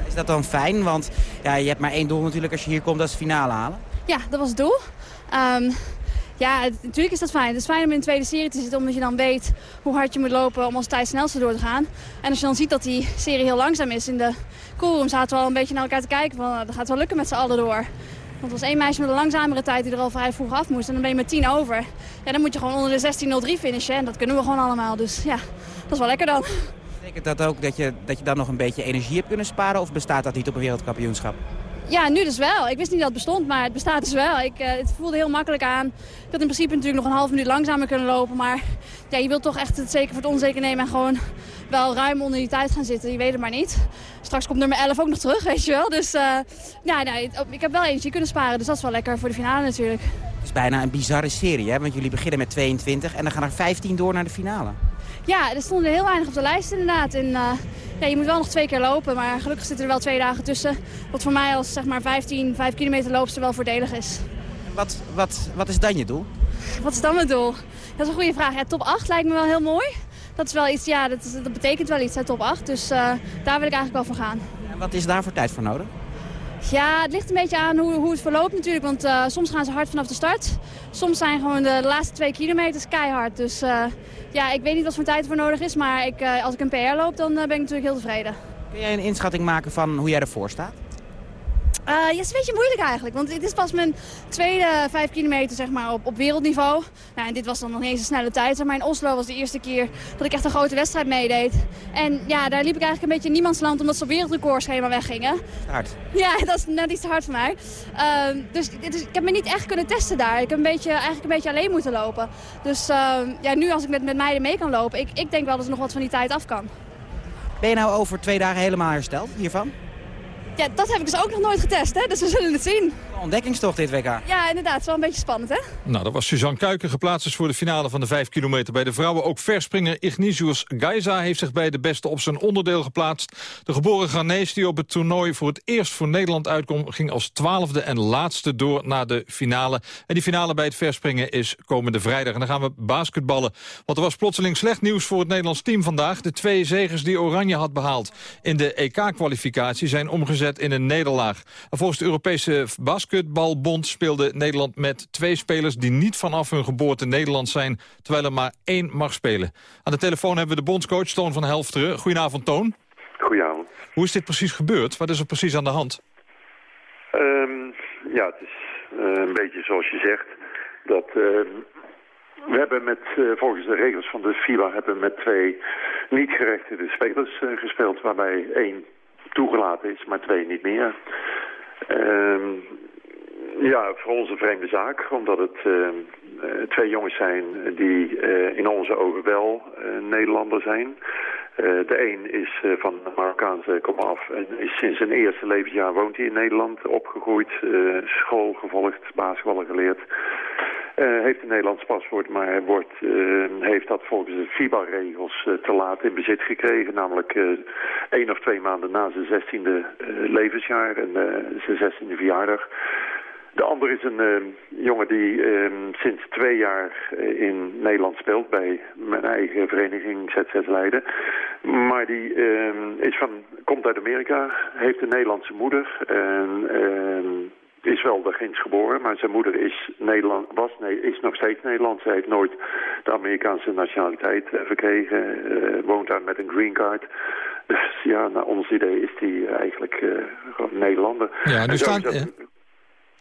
Is dat dan fijn? Want ja, je hebt maar één doel natuurlijk als je hier komt, dat is de finale halen. Ja, dat was het doel. Um, ja, natuurlijk is dat fijn. Het is fijn om in de tweede serie te zitten, omdat je dan weet hoe hard je moet lopen om als tijd snelste door te gaan. En als je dan ziet dat die serie heel langzaam is, in de coolroom zaten we al een beetje naar elkaar te kijken van, dat gaat wel lukken met z'n allen door. Want er was één meisje met een langzamere tijd die er al vrij vroeg af moest. En dan ben je met 10 over. Ja, dan moet je gewoon onder de 16.03 finishen. En dat kunnen we gewoon allemaal. Dus ja, dat is wel lekker dan. Betekent dat ook dat je, dat je dan nog een beetje energie hebt kunnen sparen? Of bestaat dat niet op een wereldkampioenschap? Ja, nu dus wel. Ik wist niet dat het bestond, maar het bestaat dus wel. Ik, uh, het voelde heel makkelijk aan. Ik had in principe natuurlijk nog een half minuut langzamer kunnen lopen. Maar ja, je wilt toch echt het zeker voor het onzeker nemen en gewoon wel ruim onder die tijd gaan zitten. Je weet het maar niet. Straks komt nummer 11 ook nog terug, weet je wel. Dus uh, ja, nee, ik heb wel eentje kunnen sparen, dus dat is wel lekker voor de finale natuurlijk. Het is bijna een bizarre serie, hè? want jullie beginnen met 22 en dan gaan er 15 door naar de finale. Ja, er stonden heel weinig op de lijst inderdaad. En, uh, ja, je moet wel nog twee keer lopen, maar gelukkig zitten er wel twee dagen tussen. Wat voor mij als zeg maar 15, 5 kilometer loopster wel voordelig is. Wat, wat, wat is dan je doel? Wat is dan mijn doel? Dat is een goede vraag. Ja, top 8 lijkt me wel heel mooi. Dat is wel iets, ja, dat, dat betekent wel iets, hè, top 8. Dus uh, daar wil ik eigenlijk wel voor gaan. En wat is daar voor tijd voor nodig? Ja, het ligt een beetje aan hoe, hoe het verloopt natuurlijk. Want uh, soms gaan ze hard vanaf de start. Soms zijn gewoon de, laatste twee kilometers keihard. Dus uh, ja, ik weet niet wat voor tijd voor nodig is. Maar ik, uh, als ik een PR loop, dan ben ik natuurlijk heel tevreden. Kun jij een inschatting maken van hoe jij ervoor staat? Uh, ja, het is een beetje moeilijk eigenlijk. Want dit is pas mijn tweede vijf kilometer zeg maar, op, op wereldniveau. Nou, en dit was dan nog niet eens een snelle tijd. Maar in Oslo was de eerste keer dat ik echt een grote wedstrijd meedeed. En ja, daar liep ik eigenlijk een beetje in niemandsland omdat ze op wereldrecordschema weggingen. Hard. Ja, dat is net iets te hard voor mij. Uh, dus, dus, ik heb me niet echt kunnen testen daar. Ik heb een beetje, eigenlijk een beetje alleen moeten lopen. Dus uh, ja, nu als ik met, met meiden mee kan lopen, ik, ik denk wel dat er nog wat van die tijd af kan. Ben je nou over twee dagen helemaal hersteld hiervan? Ja, dat heb ik dus ook nog nooit getest, hè? dus we zullen het zien. Ontdekkingstocht dit WK. Ja, inderdaad. Het is wel een beetje spannend, hè? Nou, dat was Suzanne Kuiken geplaatst voor de finale van de 5 kilometer bij de vrouwen. Ook verspringer Ignatius Geiza heeft zich bij de beste op zijn onderdeel geplaatst. De geboren Ghanese die op het toernooi voor het eerst voor Nederland uitkomt... ging als twaalfde en laatste door naar de finale. En die finale bij het verspringen is komende vrijdag. En dan gaan we basketballen. Want er was plotseling slecht nieuws voor het Nederlands team vandaag. De twee zegers die Oranje had behaald in de EK-kwalificatie... zijn omgezet in een nederlaag. En volgens de Europese basketbalbond speelde Nederland met twee spelers... die niet vanaf hun geboorte Nederlands zijn, terwijl er maar één mag spelen. Aan de telefoon hebben we de bondscoach Toon van Helfteren. Goedenavond, Toon. Goedenavond. Hoe is dit precies gebeurd? Wat is er precies aan de hand? Um, ja, het is uh, een beetje zoals je zegt. Dat, uh, we hebben met, uh, volgens de regels van de FIBA hebben met twee niet gerechtigde spelers gespeeld... waarbij één toegelaten is, maar twee niet meer. Uh, ja, voor ons een vreemde zaak, omdat het uh, twee jongens zijn die uh, in onze ogen wel Nederlander zijn. de een is van Marokkaanse komaf en is sinds zijn eerste levensjaar woont hij in Nederland, opgegroeid, school gevolgd, basketballen geleerd. Uh, heeft een Nederlands paspoort, maar wordt, uh, heeft dat volgens de FIBA-regels uh, te laat in bezit gekregen. Namelijk één of twee maanden na zijn zestiende levensjaar en zijn zestiende verjaardag. De andere is een jongen die sinds twee jaar in Nederland speelt bij mijn eigen vereniging ZZ Leiden. Maar die is van, komt uit Amerika, heeft een Nederlandse moeder en is wel de Gins geboren, maar zijn moeder is, Nederland, was, nee, is nog steeds Nederlands. Zij heeft nooit de Amerikaanse nationaliteit uh, verkregen, uh, woont daar met een green card. Dus ja, naar ons idee is hij eigenlijk uh, gewoon Nederlander. Ja, nu staan,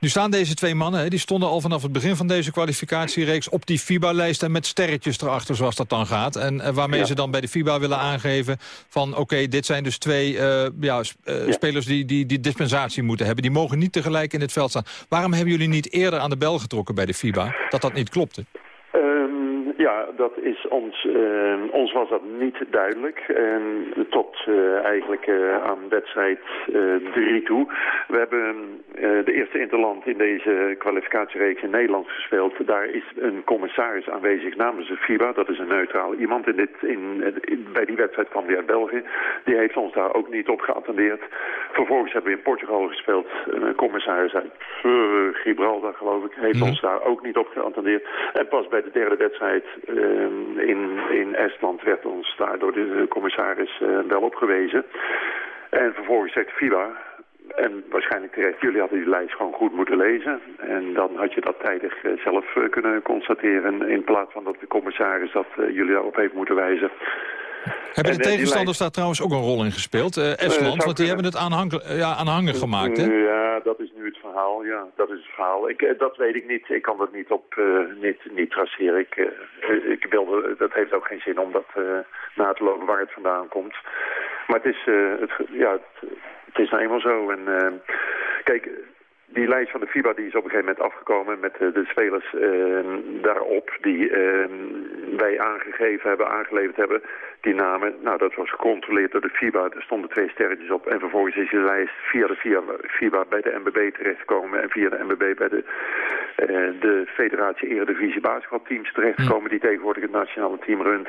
nu staan deze twee mannen, hè, die stonden al vanaf het begin van deze kwalificatiereeks op die FIBA-lijst en met sterretjes erachter zoals dat dan gaat. En uh, waarmee ja. ze dan bij de FIBA willen aangeven van oké, okay, dit zijn dus twee uh, ja, uh, ja. spelers die, die, die dispensatie moeten hebben. Die mogen niet tegelijk in het veld staan. Waarom hebben jullie niet eerder aan de bel getrokken bij de FIBA dat dat niet klopte? Ja, dat is ons, uh, ons was dat niet duidelijk. En tot uh, eigenlijk uh, aan wedstrijd 3 toe. We hebben de eerste interland in deze kwalificatiereeks in Nederland gespeeld. Daar is een commissaris aanwezig namens de FIBA. Dat is een neutraal iemand. In dit, in, in, bij die wedstrijd kwam hij uit België. Die heeft ons daar ook niet op geattendeerd. Vervolgens hebben we in Portugal gespeeld. Een commissaris uit Gibraltar, geloof ik, heeft ons daar ook niet op geattendeerd. En pas bij de derde wedstrijd uh, in, in Estland werd ons daar door de commissaris uh, wel opgewezen. En vervolgens zegt FIBA, en waarschijnlijk terecht, jullie hadden die lijst gewoon goed moeten lezen. En dan had je dat tijdig uh, zelf uh, kunnen constateren. In plaats van dat de commissaris dat uh, jullie daarop heeft moeten wijzen. Hebben de tegenstanders daar trouwens ook een rol in gespeeld? Uh, Estland, want die hebben het ja, gemaakt, hè? Ja, dat is nu het verhaal. Ja, dat is het verhaal. Ik, dat weet ik niet. Ik kan dat niet op uh, niet, niet traceren. Ik, ik wilde, dat heeft ook geen zin om dat na te lopen waar het vandaan komt. Maar het is, het, ja, het, het, is nou eenmaal zo. En kijk, die lijst van de FIBA die is op een gegeven moment afgekomen met uh, de spelers uh, daarop die uh, wij aangegeven hebben, aangeleverd hebben. Die namen, nou dat was gecontroleerd door de FIBA, er stonden twee sterretjes op. En vervolgens is die lijst via de FIBA, FIBA bij de MBB terechtgekomen. En via de MBB bij de, de Federatie Eredivisie basketbalteams terechtgekomen. Die tegenwoordig het nationale team runt.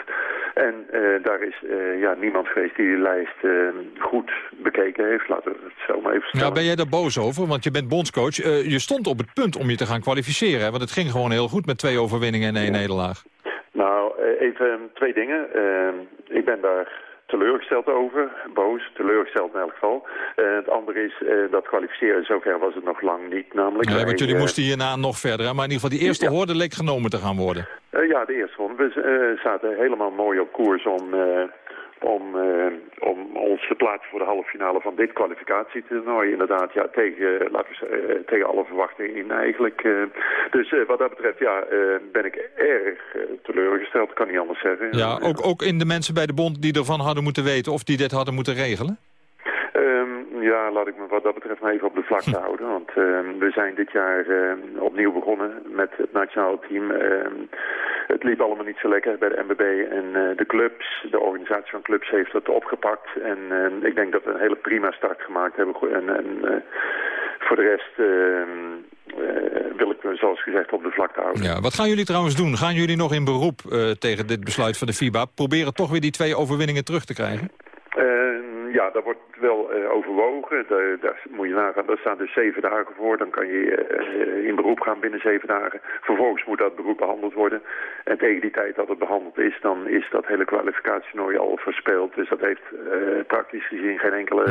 En daar is ja, niemand geweest die die lijst goed bekeken heeft. Laten we het zo maar even stellen. Ja, ben jij daar boos over? Want je bent bondscoach. Uh, je stond op het punt om je te gaan kwalificeren. Hè? Want het ging gewoon heel goed met twee overwinningen en één ja. nederlaag. Nou, even twee dingen. Uh, ik ben daar teleurgesteld over. Boos, teleurgesteld in elk geval. Uh, het andere is uh, dat kwalificeren, zover was het nog lang niet. Namelijk ja, want jullie uh, moesten hierna nog verder. Maar in ieder geval die eerste ja. hoorde leek genomen te gaan worden. ja, de eerste ronde. We zaten helemaal mooi op koers om om, uh, om ons te plaatsen voor de halve finale van dit kwalificatietoernooi. Inderdaad, ja, tegen, laten we uh, tegen alle verwachtingen in eigenlijk. Dus wat dat betreft, ja, ben ik erg teleurgesteld, kan niet anders zeggen. Ja, ook, ook in de mensen bij de bond die ervan hadden moeten weten of die dit hadden moeten regelen? Ja, laat ik me wat dat betreft maar even op de vlakte hm. houden. Want uh, we zijn dit jaar uh, opnieuw begonnen met het nationale team. Uh, het liep allemaal niet zo lekker bij de MBB. En de clubs, de organisatie van clubs heeft dat opgepakt. En ik denk dat we een hele prima start gemaakt hebben. En, en voor de rest wil ik me zoals gezegd op de vlakte houden. Ja, wat gaan jullie trouwens doen? Gaan jullie nog in beroep tegen dit besluit van de FIBA? Proberen toch weer die twee overwinningen terug te krijgen? Ja, daar wordt wel uh, overwogen. Daar, daar, moet je nagaan. Daar staan dus zeven dagen voor. Dan kan je uh, in beroep gaan binnen zeven dagen. Vervolgens moet dat beroep behandeld worden. En tegen die tijd dat het behandeld is, dan is dat hele kwalificatietoernooi al verspeeld. Dus dat heeft uh, praktisch gezien geen enkele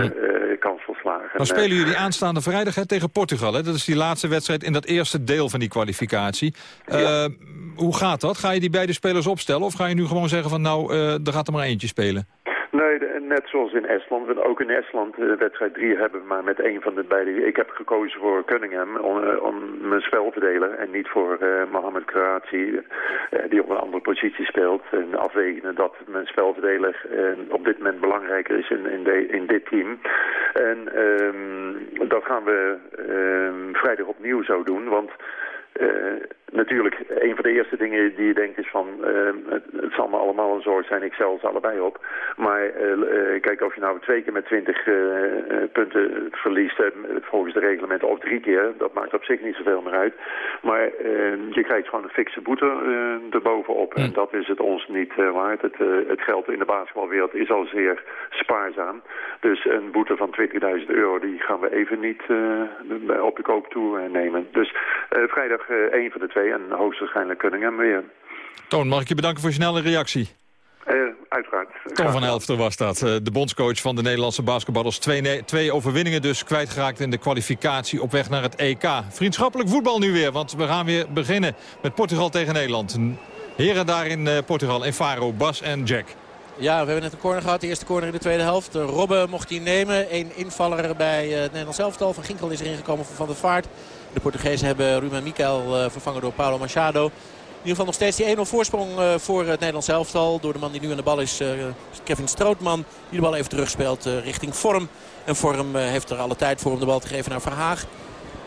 kans van slagen. Dan spelen jullie aanstaande vrijdag hè, tegen Portugal. Hè? Dat is die laatste wedstrijd in dat eerste deel van die kwalificatie. Ja. Hoe gaat dat? Ga je die beide spelers opstellen? Of ga je nu gewoon zeggen van nou, er gaat er maar eentje spelen? Nee, net zoals in Estland. Ook in Estland, uh, wedstrijd 3, hebben we maar met een van de beide... Ik heb gekozen voor Cunningham om, uh, om mijn delen. En niet voor uh, Mohamed Karachi, die op een andere positie speelt. En afwegende dat mijn spelverdeler op dit moment belangrijker is in, in, dit team. En um, dat gaan we um, vrijdag opnieuw zo doen, want... Uh, natuurlijk, een van de eerste dingen die je denkt is van... Uh, het, het, zal me allemaal een zorg zijn, ik zelf ze allebei op. Maar uh, kijk, of je nou twee keer met twintig punten verliest... volgens de reglementen, of drie keer, dat maakt op zich niet zoveel meer uit. Maar je krijgt gewoon een fikse boete erbovenop. En dat is het ons niet waard. Het, het geld in de basketbalwereld is al zeer spaarzaam. Dus een boete van 20.000 euro, die gaan we even niet op de koop toe nemen. Dus vrijdag één van de twee en hoogstwaarschijnlijk Cunningham weer. Toon, mag ik je bedanken voor je snelle reactie? Uh, uiteraard. Tom van Helfter was dat, uh, de bondscoach van de Nederlandse basketballers. Twee, twee overwinningen dus kwijtgeraakt in de kwalificatie op weg naar het EK. Vriendschappelijk voetbal nu weer, want we gaan weer beginnen met Portugal tegen Nederland. Heren daar in Portugal, in Faro, Bas en Jack. Ja, we hebben net een corner gehad. De eerste corner in de tweede helft. Robben mocht hij nemen. Eén invaller bij het Nederlands elftal. Van Ginkel is erin gekomen van Van der Vaart. De Portugezen hebben Ruben Mikael uh, vervangen door Paulo Machado. In ieder geval nog steeds die 1-0 voorsprong uh, voor het Nederlands elftal. Door de man die nu aan de bal is, uh, Kevin Strootman. Die de bal even terugspeelt richting Vorm. En Vorm heeft er alle tijd voor om de bal te geven naar Verhaag.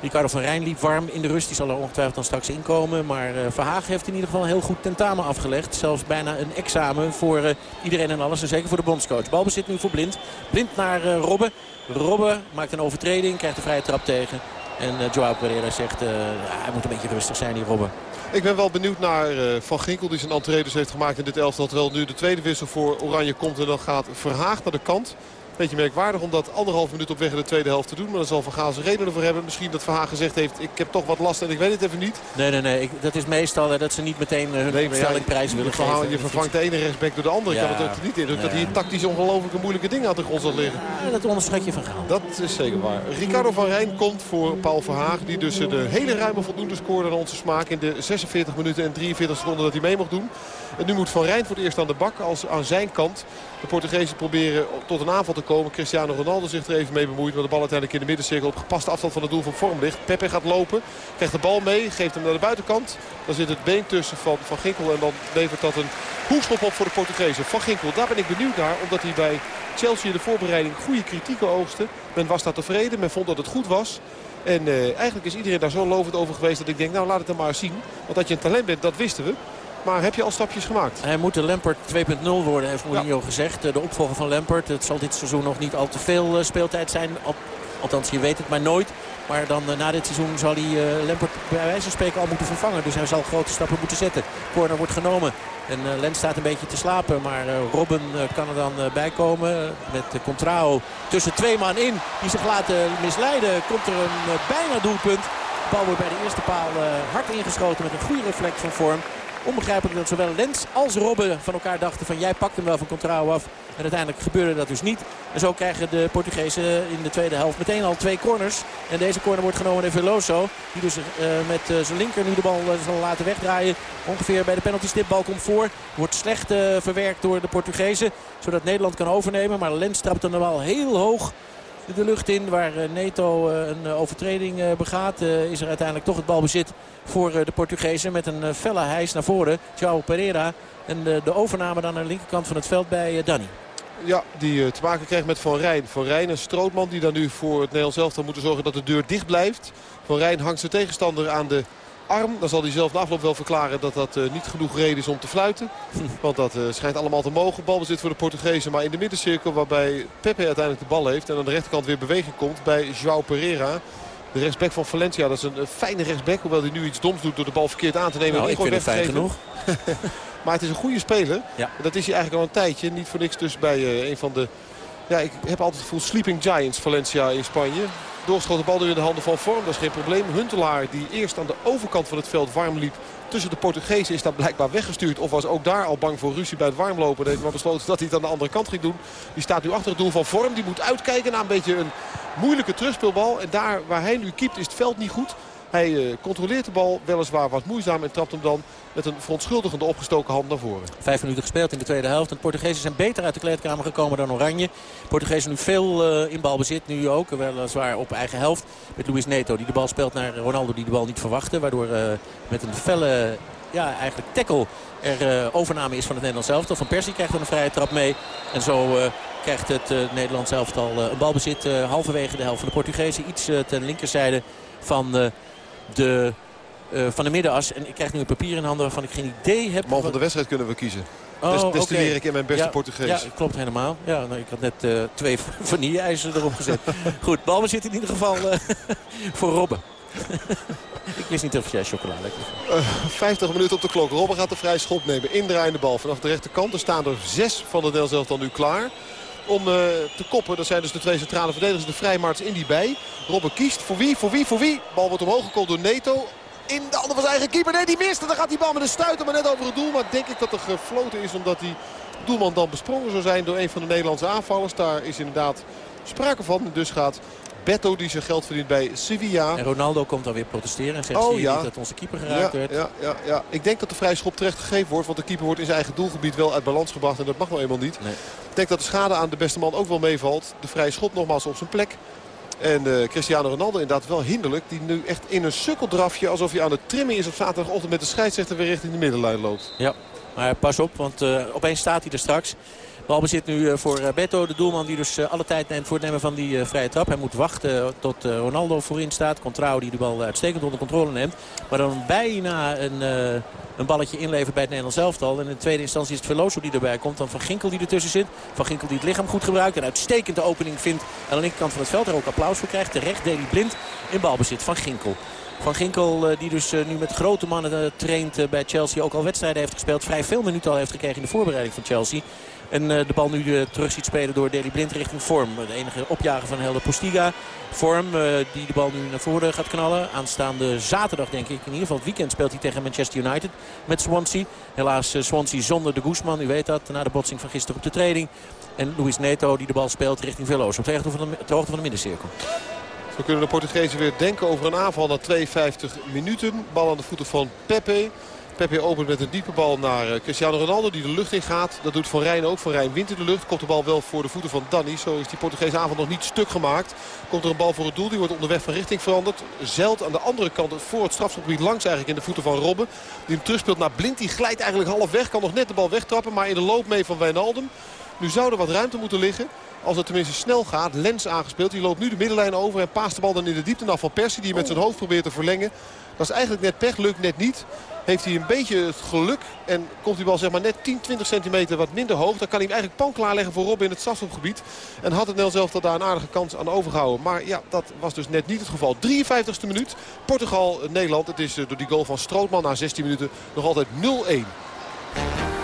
Ricardo van Rijn liep warm in de rust. Die zal er ongetwijfeld dan straks inkomen. Maar Verhaag heeft in ieder geval heel goed tentamen afgelegd. Zelfs bijna een examen voor iedereen en alles. En zeker voor de bondscoach. Balbezit nu voor Blind. Blind naar Robben. Robben maakt een overtreding. Krijgt de vrije trap tegen. En uh, Joao Pereira zegt, uh, hij moet een beetje rustig zijn, die Robben. Ik ben wel benieuwd naar uh, Van Ginkel die zijn entree dus heeft gemaakt in dit elftal. Terwijl nu de tweede wissel voor Oranje komt en dan gaat Verhaag naar de kant. Beetje merkwaardig om dat anderhalf minuut op weg in de tweede helft te doen. Maar daar zal Van Gaal zijn reden ervoor hebben. Misschien dat Van Haag gezegd heeft, ik heb toch wat last en ik weet het even niet. Nee, nee, nee. Ik, dat is meestal uh, dat ze niet meteen uh, hun nee, stelling ja, prijs willen verhaal, geven. Je vervangt de ene rechtsback door de andere. Ja. Ik kan het ook niet indruk ja. dat hij tactisch ongelooflijke moeilijke dingen aan de grond zal liggen. Ja, dat onderschat je Van Gaal. Dat is zeker waar. Ricardo van Rijn komt voor Paul Verhaag. Die dus de hele ruime voldoende scoorde aan onze smaak. In de 46 minuten en 43 seconden dat hij mee mocht doen. En nu moet Van Rijn voor het eerst aan de bak als aan zijn kant. De Portugezen proberen tot een aanval te komen. Cristiano Ronaldo zich er even mee bemoeit. Maar de bal uiteindelijk in de middencirkel op gepaste afstand van het doel van vorm ligt. Pepe gaat lopen. Krijgt de bal mee. Geeft hem naar de buitenkant. Dan zit het been tussen van Van Ginkel. En dan levert dat een hoekschop op voor de Portugezen. Van Ginkel, daar ben ik benieuwd naar. Omdat hij bij Chelsea in de voorbereiding goede kritieken oogste. Men was daar tevreden. Men vond dat het goed was. En uh, eigenlijk is iedereen daar zo lovend over geweest dat ik denk, nou laat het dan maar zien. Want dat je een talent bent, dat wisten we. Maar heb je al stapjes gemaakt? Hij moet de Lampert 2.0 worden, heeft Mourinho ja. gezegd. De opvolger van Lampert. Het zal dit seizoen nog niet al te veel speeltijd zijn. Althans, je weet het maar nooit. Maar dan uh, na dit seizoen zal hij Lampert bij wijze van spreken al moeten vervangen. Dus hij zal grote stappen moeten zetten. Corner wordt genomen. En Lens staat een beetje te slapen. Maar Robben kan er dan bij komen. Met Contrao tussen twee man in. Die zich laten misleiden. Komt er een bijna doelpunt. De bal wordt bij de eerste paal hard ingeschoten met een goede reflex van vorm. Onbegrijpelijk dat zowel Lens als Robben van elkaar dachten van jij pakt hem wel van Contrao af. En uiteindelijk gebeurde dat dus niet. En zo krijgen de Portugezen in de tweede helft meteen al twee corners. En deze corner wordt genomen door Veloso. Die dus uh, met uh, zijn linker nu de bal uh, zal laten wegdraaien. Ongeveer bij de penalty stip. Bal komt voor. Wordt slecht verwerkt door de Portugezen. Zodat Nederland kan overnemen. Maar Lens trapt dan de bal heel hoog de lucht in. Waar Neto een overtreding begaat. Is er uiteindelijk toch het balbezit voor de Portugezen. Met een felle hijs naar voren. João Pereira. En de, overname dan aan de linkerkant van het veld bij Danny. Ja, die te maken krijgt met Van Rijn. Van Rijn, een strootman die dan nu voor het Nederlands elftal moet zorgen dat de deur dicht blijft. Van Rijn hangt zijn tegenstander aan de arm. Dan zal hij zelf na afloop wel verklaren dat dat uh, niet genoeg reden is om te fluiten. Want dat uh, schijnt allemaal te mogen. Balbezit voor de Portugezen. Maar in de middencirkel waarbij Pepe uiteindelijk de bal heeft. En aan de rechterkant weer beweging komt bij João Pereira. De rechtsback van Valencia, dat is een, fijne rechtsback. Hoewel hij nu iets doms doet door de bal verkeerd aan te nemen. Nou, ik vind het fijn genoeg. Maar het is een goede speler. Ja. Dat is hij eigenlijk al een tijdje. Niet voor niks dus bij uh, een van de... Ja, ik heb altijd het gevoel Sleeping Giants Valencia in Spanje. Doorschoten bal nu in de handen van Vorm. Dat is geen probleem. Huntelaar die eerst aan de overkant van het veld warm liep. Tussen de Portugezen is daar blijkbaar weggestuurd. Of was ook daar al bang voor ruzie bij het warmlopen. En heeft maar besloten dat hij het aan de andere kant ging doen. Die staat nu achter het doel van Vorm. Die moet uitkijken naar een beetje een moeilijke terugspeelbal. En daar waar hij nu kiept is het veld niet goed. Hij uh, controleert de bal weliswaar wat moeizaam en trapt hem dan met een verontschuldigende opgestoken hand naar voren. Vijf minuten gespeeld in de tweede helft. De Portugezen zijn beter uit de kleedkamer gekomen dan Oranje. De Portugezen nu veel uh, in balbezit. Nu ook weliswaar op eigen helft. Met Luis Neto die de bal speelt naar Ronaldo die de bal niet verwachtte. Waardoor uh, met een felle ja, eigenlijk tackle er overname is van het Nederlands elftal. Van Persie krijgt dan een vrije trap mee. En zo krijgt het Nederlands elftal een balbezit halverwege de helft van de Portugezen. Iets ten linkerzijde van de, uh, van de middenas. En ik krijg nu een papier in handen waarvan ik geen idee heb. Man van de wedstrijd kunnen we kiezen. Oh, okay. ik in mijn beste ja, Portugees. Ja, klopt helemaal. Ja, nou, ik had net uh, twee vanille-ijzers erop gezet. Goed, balbezit in ieder geval uh, voor Robben. ik wist niet of jij chocolade uh, 50 minuten op de klok. Robben gaat de vrije schop nemen. Indraaiende bal vanaf de rechterkant. Er staan er zes van de Nederlands elftal nu klaar om uh, te koppen. Dat zijn dus de twee centrale verdedigers. De vrijmarts in die bij. Robben kiest. Voor wie? Voor wie? Voor wie? Bal wordt omhoog gekold door Neto. In de handen van zijn eigen keeper. Nee, die mist. En dan gaat die bal met een stuiter maar net over het doel. Maar denk ik dat er gefloten is omdat die doelman dan besprongen zou zijn door een van de Nederlandse aanvallers. Daar is inderdaad sprake van. Dus gaat Beto die zijn geld verdient bij Sevilla. En Ronaldo komt dan weer protesteren en zegt oh, ja. niet dat onze keeper geraakt ja, werd. Ja, ja, ja. Ik denk dat de vrije schop terecht gegeven wordt. Want de keeper wordt in zijn eigen doelgebied wel uit balans gebracht. En dat mag nou eenmaal niet. Nee. Ik denk dat de schade aan de beste man ook wel meevalt. De vrije schop nogmaals op zijn plek. En uh, Cristiano Ronaldo inderdaad wel hinderlijk. Die nu echt in een sukkeldrafje alsof hij aan het trimmen is op zaterdagochtend met de scheidsrechter weer richting de middenlijn loopt. Ja, maar pas op, want uh, opeens staat hij er straks Balbezit nu voor Beto, de doelman die dus alle tijd neemt voor het nemen van die vrije trap. Hij moet wachten tot Ronaldo voorin staat. Contrao die de bal uitstekend onder controle neemt. Maar dan bijna een, een balletje inlevert bij het Nederlands elftal. En in de tweede instantie is het Veloso die erbij komt. Dan Van Ginkel die ertussen zit. Van Ginkel die het lichaam goed gebruikt. En uitstekend de opening vindt aan de linkerkant van het veld. Er ook applaus voor krijgt. Terecht Deli Blind in balbezit van Ginkel. Van Ginkel die dus nu met grote mannen traint bij Chelsea. Ook al wedstrijden heeft gespeeld. Vrij veel minuten al heeft gekregen in de voorbereiding van Chelsea. En de bal nu terug ziet spelen door Deli Blind richting Vorm. De enige opjager van Helder Postiga. Vorm die de bal nu naar voren gaat knallen. Aanstaande zaterdag denk ik. In ieder geval het weekend speelt hij tegen Manchester United met Swansea. Helaas Swansea zonder de Guzman. U weet dat. Na de botsing van gisteren op de training. En Luis Neto die de bal speelt richting Veloso. Op hoogte van de, de, hoogte van de middencirkel. We kunnen de Portugezen weer denken over een aanval na 52 minuten. Bal aan de voeten van Pepe. Pepe opent met een diepe bal naar Cristiano Ronaldo die de lucht in gaat. Dat doet Van Rijn ook. Van Rijn wint in de lucht. Komt de bal wel voor de voeten van Danny. Zo is die Portugese aanval nog niet stuk gemaakt. Komt er een bal voor het doel. Die wordt onderweg van richting veranderd. Zeilt aan de andere kant voor het strafschopgebied langs eigenlijk in de voeten van Robben. Die hem terugspeelt naar Blind. Die glijdt eigenlijk half weg. Kan nog net de bal wegtrappen. Maar in de loop mee van Wijnaldum. Nu zou er wat ruimte moeten liggen. Als het tenminste snel gaat. Lens aangespeeld. Die loopt nu de middenlijn over. En paast de bal dan in de diepte naar Van Persie. Die met zijn hoofd probeert te verlengen. Dat is eigenlijk net pech. Lukt net niet. Heeft hij een beetje het geluk. En komt die bal zeg maar net 10, 20 centimeter wat minder hoog. Dan kan hij hem eigenlijk pan klaarleggen voor Robben in het strafschopgebied. En had het Nel zelf dat daar een aardige kans aan overgehouden. Maar ja, dat was dus net niet het geval. 53ste minuut. Portugal, Nederland. Het is door die goal van Strootman na 16 minuten nog altijd 0-1.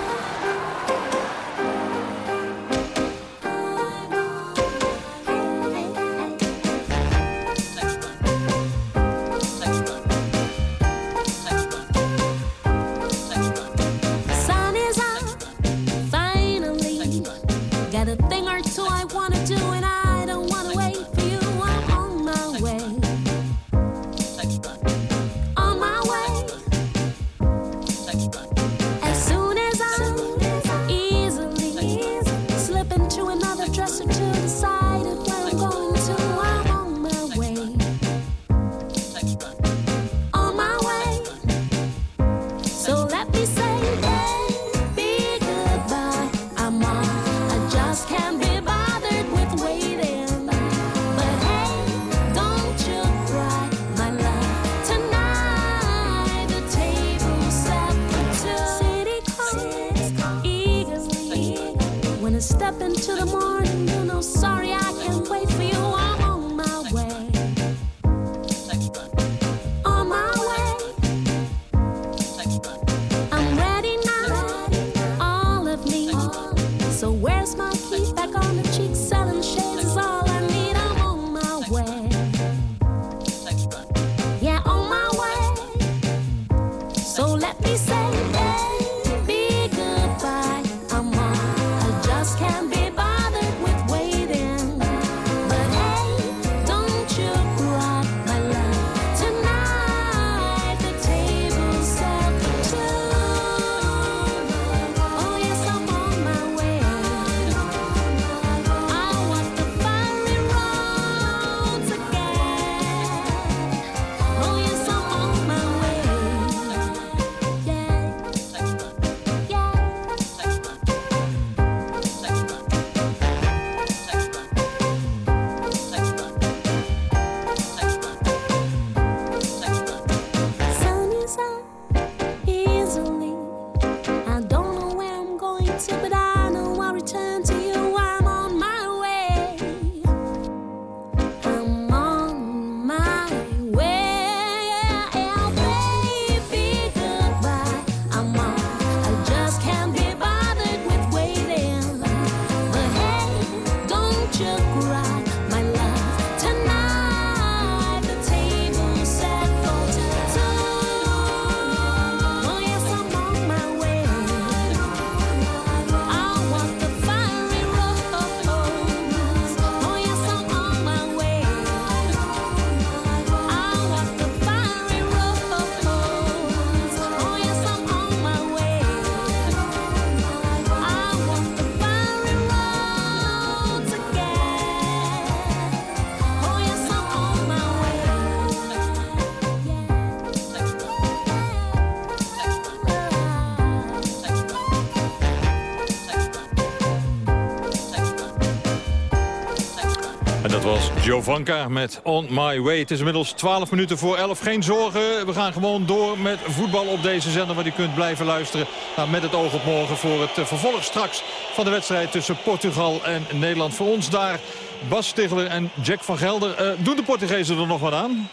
Jovanka met On My Way. Het is inmiddels 12 minuten voor 11. Geen zorgen, we gaan gewoon door met voetbal op deze zender... waar u kunt blijven luisteren nou, met het oog op morgen... voor het eh, vervolg straks van de wedstrijd tussen Portugal en Nederland. Voor ons daar Bas Stigler en Jack van Gelder. Uh, doen de Portugezen er nog wat aan?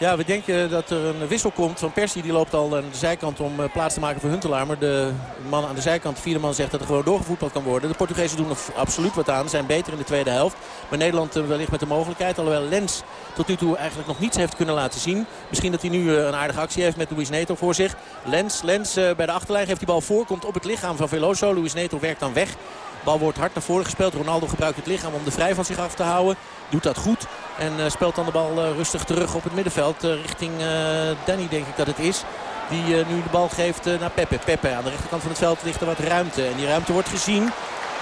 Ja, we denken dat er een wissel komt van Persie. Die loopt al aan de zijkant om eh, plaats te maken voor Huntelaar. Maar de man aan de zijkant, de vierde man, zegt dat er gewoon doorgevoetbald kan worden. De Portugezen doen er absoluut wat aan. Zijn beter in de tweede helft. Maar Nederland eh, wellicht met de mogelijkheid. Alhoewel Lens tot nu toe eigenlijk nog niets heeft kunnen laten zien. Misschien dat hij nu eh, een aardige actie heeft met Luis Neto voor zich. Lens, Lens bij de achterlijn geeft die bal voor. Komt op het lichaam van Veloso. Luis Neto werkt dan weg bal wordt hard naar voren gespeeld. Ronaldo gebruikt het lichaam om de vrij van zich af te houden. Doet dat goed. En uh, speelt dan de bal uh, rustig terug op het middenveld. Uh, richting Danny denk ik dat het is. Die nu de bal geeft naar Pepe. Pepe aan de rechterkant van het veld ligt er wat ruimte. En die ruimte wordt gezien.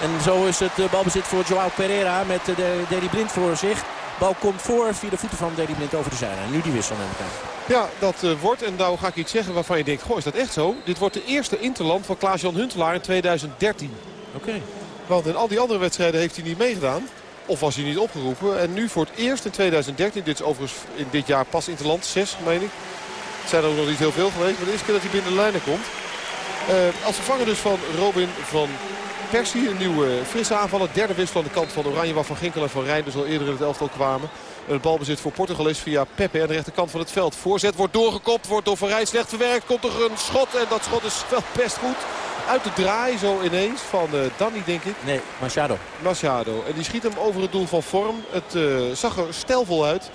En zo is het balbezit voor Joao Pereira met de Blind voor zich. Bal komt voor via de voeten van Deli Blind over de zijlijn. Nu die wissel ik aan. Ja, dat wordt. En nou ga ik iets zeggen waarvan je denkt, goh, is dat echt zo? Dit wordt de eerste interland van Klaas-Jan Huntelaar in 2013. Oké. Want in al die andere wedstrijden heeft hij niet meegedaan. Of was hij niet opgeroepen. En nu voor het eerst in 2013. Dit is overigens in dit jaar pas Interland. Zes, meen ik. Het zijn er nog niet heel veel geweest. Maar de eerste keer dat hij binnen de lijnen komt. Uh, als vervanger dus van Robin van Persie. Een nieuwe frisse aanvaller. Derde wissel aan de kant van Oranje. Waar Van Ginkel en Van Rijn dus al eerder in het elftal kwamen. Het balbezit voor Portugal is via Pepe aan de rechterkant van het veld. Voorzet wordt doorgekopt. Wordt door Van Rijn slecht verwerkt. Komt er een schot. En dat schot is wel best goed uit de draai zo ineens van uh, Danny denk ik. Nee, Machado. Machado. En die schiet hem over het doel van vorm. Het uh, zag er stijlvol uit.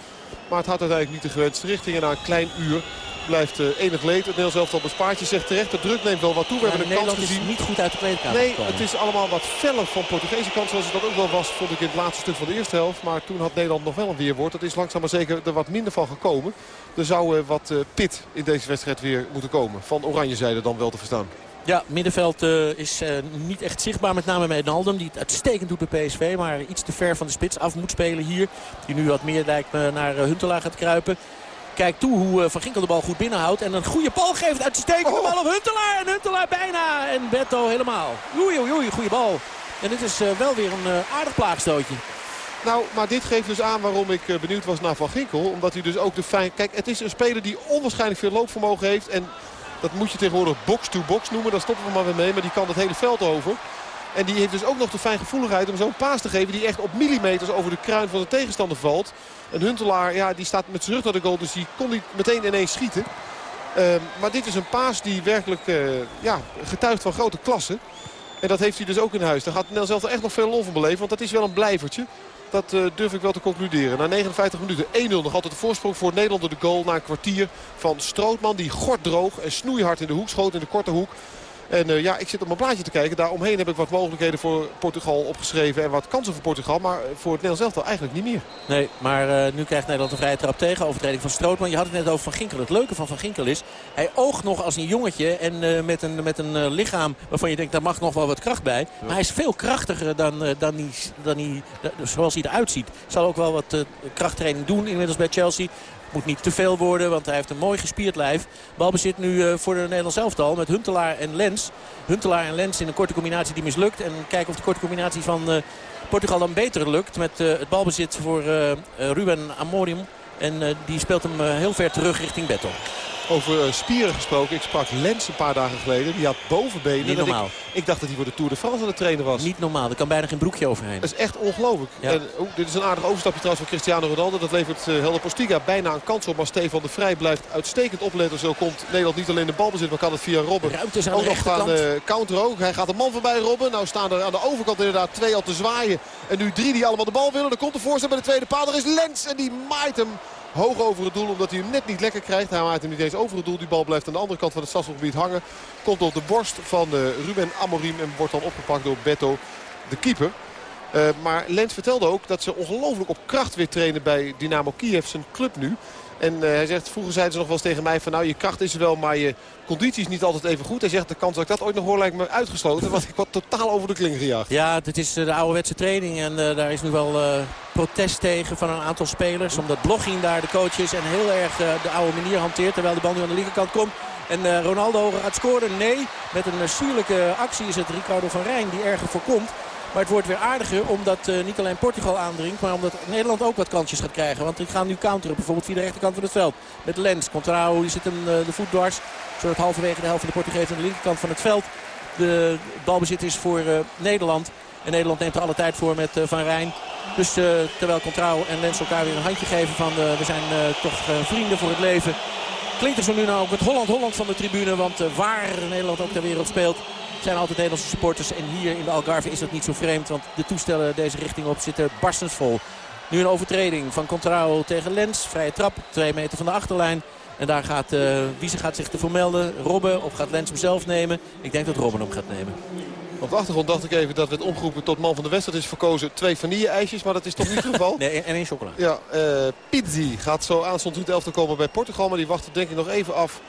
Maar het had uiteindelijk niet de gewenste richting. En na een klein uur blijft uh, enig leed. Het Nederlands elftal bespaart je zegt terecht. De druk neemt wel wat toe. We hebben een kans gezien. niet goed uit de kleedkamer Nee, het is allemaal wat feller van Portugese kant. Zoals het dat ook wel was, vond ik in het laatste stuk van de eerste helft. Maar toen had Nederland nog wel een weerwoord. Dat is langzaam maar zeker er wat minder van gekomen. Er zou wat pit in deze wedstrijd weer moeten komen. Van oranje zijde dan wel te verstaan. Ja, middenveld uh, is uh, niet echt zichtbaar. Met name met Naldum, die het uitstekend doet bij PSV. Maar iets te ver van de spits af moet spelen hier. Die nu wat meer lijkt me naar uh, Huntelaar gaat kruipen. Kijkt toe hoe Van Ginkel de bal goed binnenhoudt. En een goede bal geeft. Uitstekende oh. bal op Huntelaar. En Huntelaar bijna. En Beto helemaal. Oei, oei, oei. Goede bal. En dit is wel weer een aardig plaagstootje. Nou, maar dit geeft dus aan waarom ik benieuwd was naar Van Ginkel. Omdat hij dus ook de fijn... Kijk, het is een speler die onwaarschijnlijk veel loopvermogen heeft. En dat moet je tegenwoordig box-to-box noemen. Daar stoppen we maar weer mee. Maar die kan het hele veld over. En die heeft dus ook nog de fijngevoeligheid om zo'n paas te geven die echt op millimeters over de kruin van de tegenstander valt. Een Huntelaar, ja, die staat met zijn rug naar de goal, dus die kon niet meteen ineens schieten. Uh, maar dit is een paas die werkelijk uh, ja, getuigt van grote klasse. En dat heeft hij dus ook in huis. Daar gaat Nel zelf echt nog veel lol van beleven, want dat is wel een blijvertje. Dat uh, durf ik wel te concluderen. Na 59 minuten 1-0 nog altijd de voorsprong voor Nederland. De goal na een kwartier van Strootman. Die gorddroog en snoeihard in de hoek schoot in de korte hoek. En uh, ja, ik zit op mijn plaatje te kijken. Daaromheen heb ik wat mogelijkheden voor Portugal opgeschreven. En wat kansen voor Portugal. Maar voor het Nederlands elftal eigenlijk niet meer. Nee, maar uh, nu krijgt Nederland een vrije trap tegen. Overtreding van Strootman. Je had het net over Van Ginkel. Het leuke van Van Ginkel is... Hij oogt nog als een jongetje. En uh, met een, met een lichaam waarvan je denkt... daar mag nog wel wat kracht bij. Maar hij is veel krachtiger dan, dan, die, dan die, zoals hij eruit ziet. Zal ook wel wat krachttraining doen inmiddels bij Chelsea. Moet niet te veel worden, want hij heeft een mooi gespierd lijf. Balbezit nu uh, voor de Nederlands elftal met Huntelaar en Lens. Huntelaar en Lens in een korte combinatie die mislukt. En kijken of de korte combinatie van uh, Portugal dan beter lukt. Met uh, het balbezit voor Ruben Amorim. En die speelt hem heel ver terug richting Beto. Over uh, spieren gesproken. Ik sprak Lens een paar dagen geleden. Die had bovenbenen. Niet normaal. Ik, ik, dacht dat hij voor de Tour de France aan het trainen was. Niet normaal. Er kan bijna geen broekje overheen. Dat is echt ongelooflijk. Ja. En, oh, dit is een aardig overstapje trouwens van Cristiano Ronaldo. Dat levert uh, Helder Postiga bijna een kans op. Maar Stefan de Vrij blijft uitstekend opletten. Zo komt Nederland niet alleen de balbezit, maar kan het via Robben. Ruimtes aan ook nog gaan uh, counter ook. Hij gaat de man voorbij Robben. Nou staan er aan de overkant inderdaad twee al te zwaaien. En nu drie die allemaal de bal willen. Dan komt de voorstel bij de tweede paal. Er is Lens en die maait hem hoog over het doel. Omdat hij hem net niet lekker krijgt. Hij maakt hem niet eens over het doel. Die bal blijft aan de andere kant van het stadsgebied hangen. Komt op de borst van uh, Ruben Amorim. En wordt dan opgepakt door Beto, de keeper. Uh, maar Lens vertelde ook dat ze ongelooflijk op kracht weer trainen bij Dynamo Kiev, zijn club nu. En uh, hij zegt, vroeger zeiden ze nog wel eens tegen mij van nou je kracht is er wel, maar je conditie is niet altijd even goed. Hij zegt de kans dat ik dat ooit nog hoor lijkt me uitgesloten. Want ik word totaal over de kling gejaagd. Ja, dit is de ouderwetse training en uh, daar is nu wel protest tegen van een aantal spelers. Omdat Blogging daar de coach is en heel erg de oude manier hanteert. Terwijl de bal nu aan de linkerkant komt. En Ronaldo gaat scoren? Nee. Met een sierlijke actie is het Ricardo van Rijn die erger voorkomt. Maar het wordt weer aardiger omdat uh, niet alleen Portugal aandringt... maar omdat Nederland ook wat kansjes gaat krijgen. Want die gaan nu counteren, bijvoorbeeld via de rechterkant van het veld. Met Lens. Contrao, die zit hem uh, de voet dwars. Zodat halverwege de helft van de Portugees aan de linkerkant van het veld... de balbezit is voor uh, Nederland. En Nederland neemt er alle tijd voor met Van Rijn. Dus terwijl Contrao en Lens elkaar weer een handje geven van... we zijn toch vrienden voor het leven klinkt er zo nu nou ook het Holland-Holland van de tribune. Want waar Nederland ook ter wereld speelt zijn altijd Nederlandse supporters. En hier in de Algarve is dat niet zo vreemd. Want de toestellen deze richting op zitten barstensvol. Nu een overtreding van Contrao tegen Lens. Vrije trap, twee meter van de achterlijn. En daar gaat uh, Wiese gaat zich te vermelden. Robben of gaat Lens hem zelf nemen? Ik denk dat Robben hem gaat nemen. Op de achtergrond dacht ik even dat het omgeroepen tot man van de wedstrijd is verkozen. Twee vanille-ijsjes, maar dat is toch niet het geval? nee, en één chocola. Ja, uh, Pizzi gaat zo aanstond het elftal komen bij Portugal. Maar die wacht denk ik nog even af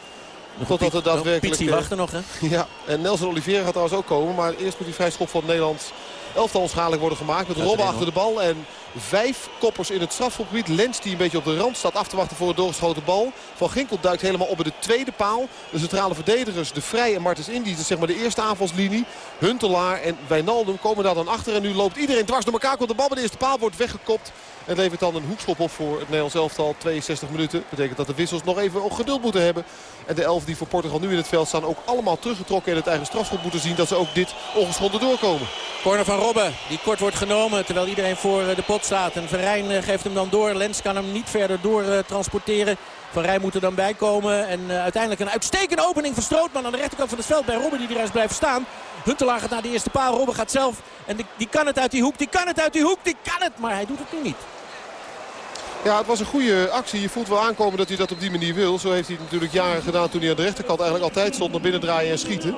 Totdat er daadwerkelijk... Pizzi wachten nog, hè? Ja, en Nelson Oliveira gaat trouwens ook komen. Maar eerst moet die vrij schop van Nederland elftal onschadelijk worden gemaakt. Met Robben achter de bal en vijf koppers in het strafschopgebied. Lens die een beetje op de rand staat af te wachten voor een doorgeschoten bal. Van Ginkel duikt helemaal op bij de tweede paal. De centrale verdedigers, De Vrij en Martens Indy. Zeg maar de eerste aanvalslinie. Huntelaar en Wijnaldum komen daar dan achter. En nu loopt iedereen dwars door elkaar. Komt de bal bij de eerste paal wordt weggekopt. En levert dan een hoekschop op voor het Nederlands elftal. 62 minuten. Betekent dat de wissels nog even geduld moeten hebben. En de elf die voor Portugal nu in het veld staan ook allemaal teruggetrokken in het eigen strafschop moeten zien. Dat ze ook dit ongeschonden doorkomen. Corner van Robben die kort wordt genomen terwijl iedereen voor eh, de pot staat. En Verijn eh, geeft hem dan door. Lens kan hem niet verder door eh, transporteren. Van Rijn moet er dan bij komen. En uiteindelijk een uitstekende opening van Strootman aan de rechterkant van het veld bij Robben die er eens blijft staan. Huntelaar gaat naar de eerste paal. Robben gaat zelf. En die, die, kan het uit die hoek. Die kan het uit die hoek. Die kan het. Maar hij doet het nu niet. Ja, het was een goede actie. Je voelt wel aankomen dat hij dat op die manier wil. Zo heeft hij het natuurlijk jaren gedaan toen hij aan de rechterkant eigenlijk altijd stond naar binnen draaien en schieten.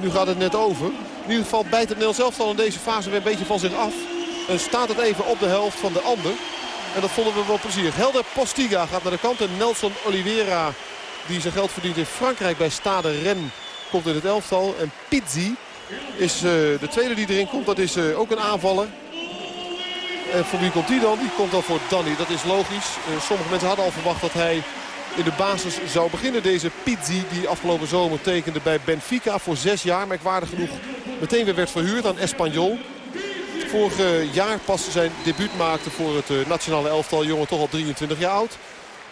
nu gaat het net over. In ieder geval bijt het Nederlands zelf al in deze fase weer een beetje van zich af. En staat het even op de helft van de ander. En dat vonden we wel plezier. Helder Postiga gaat naar de kant. En Nelson Oliveira, die zijn geld verdient in Frankrijk bij Stade Rennes, komt in het elftal. En Pizzi is uh, de tweede die erin komt. Dat is uh, ook een aanvaller. En voor wie komt die dan? Die komt dan voor Danny. Dat is logisch. Uh, sommige mensen hadden al verwacht dat hij in de basis zou beginnen. Deze Pizzi die afgelopen zomer tekende bij Benfica voor zes jaar. Merkwaardig genoeg meteen weer werd verhuurd aan Espanyol. Vorig jaar pas zijn debuut maakte voor het nationale elftal. Jongen toch al 23 jaar oud.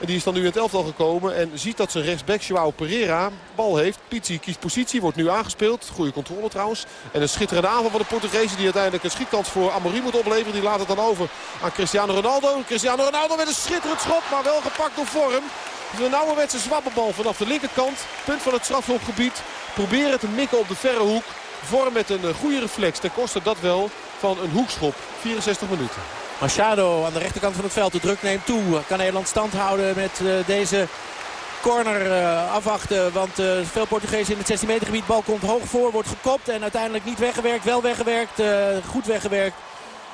En die is dan nu in het elftal gekomen en ziet dat zijn rechtsback Joao Pereira bal heeft. Pizzi kiest positie, wordt nu aangespeeld. Goede controle trouwens. En een schitterende aanval van de Portugezen die uiteindelijk een schietkans voor Amorim moet opleveren. Die laat het dan over aan Cristiano Ronaldo. Cristiano Ronaldo met een schitterend schot, maar wel gepakt door Vorm. Een ouderwetse zwappenbal vanaf de linkerkant. Punt van het strafhofgebied. Proberen te mikken op de verre hoek. Vorm met een goede reflex. Ten koste dat wel van een hoekschop. 64 minuten. Machado aan de rechterkant van het veld de druk neemt toe. Kan Nederland stand houden met uh, deze corner uh, afwachten. Want uh, veel Portugezen in het 16 meter gebied. Bal komt hoog voor, wordt gekopt en uiteindelijk niet weggewerkt. Wel weggewerkt, goed weggewerkt.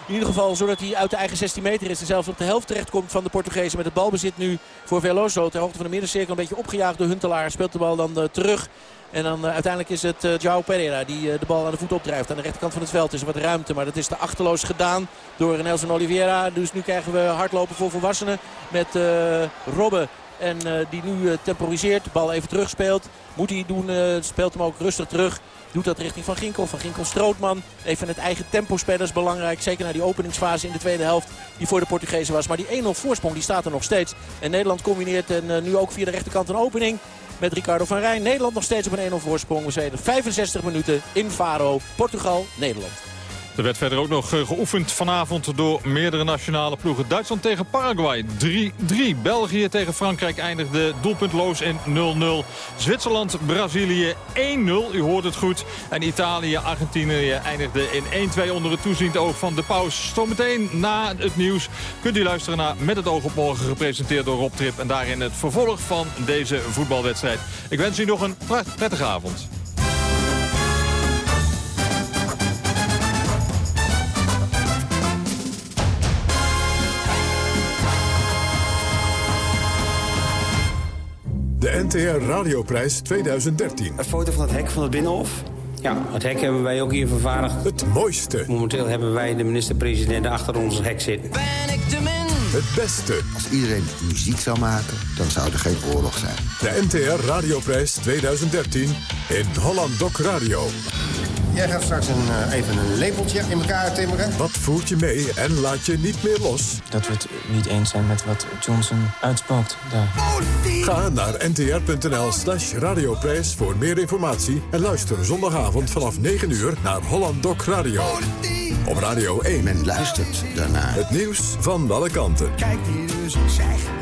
In ieder geval zodat hij uit de eigen 16 meter is. En zelfs op de helft terecht komt van de Portugezen. Met het balbezit nu voor Veloso. Ter hoogte van de middencirkel een beetje opgejaagd door Huntelaar. Speelt de bal dan terug en dan uh, uiteindelijk is het uh, Joao Pereira die de bal aan de voet opdrijft. Aan de rechterkant van het veld is er wat ruimte. Maar dat is te achterloos gedaan door Nelson Oliveira. Dus nu krijgen we hardlopen voor volwassenen met Robben. En die nu temporiseert. De bal even terugspeelt. Moet hij doen. speelt hem ook rustig terug. Doet dat richting Van Ginkel. Van Ginkel Strootman. Even het eigen tempo spelen is belangrijk. Zeker na die openingsfase in de tweede helft die voor de Portugezen was. Maar die 1-0 voorsprong die staat er nog steeds. En Nederland combineert en nu ook via de rechterkant een opening met Ricardo van Rijn. Nederland nog steeds op een 1-0 voorsprong. We zijn 65 minuten in Faro, Portugal, Nederland. Er werd verder ook nog eh, geoefend vanavond door meerdere nationale ploegen. Duitsland tegen Paraguay 3-3. België tegen Frankrijk eindigde doelpuntloos in 0-0. Zwitserland, Brazilië 1-0. U hoort het goed. En Italië, Argentinië eindigde in 1-2 onder het toeziend oog van de paus. Zometeen na het nieuws kunt u luisteren naar Met het oog op morgen gepresenteerd door Rob Trip. En daarin het vervolg van deze voetbalwedstrijd. Ik wens u nog een prettige avond. De NTR Radioprijs 2013. Een foto van het hek van het Binnenhof. Ja, het hek hebben wij ook hier vervaardigd. Het mooiste. Momenteel hebben wij de minister-president achter ons hek zitten. Ben ik de min? Het beste. Als iedereen muziek zou maken, dan zou er geen oorlog zijn. De NTR Radioprijs 2013 in Holland Doc Radio. Jij gaat straks een, eh, even een lepeltje in elkaar timmeren. Wat voert je mee en laat je niet meer los? Dat we het niet eens zijn met wat Johnson uitspookt daar. Ga naar ntr.nl slash radioprijs voor meer informatie... en luister zondagavond vanaf 9 uur naar Holland Doc Radio. Op Radio 1. Men luistert daarnaar. Het nieuws van alle kanten. Kijk hier dus, ik zeg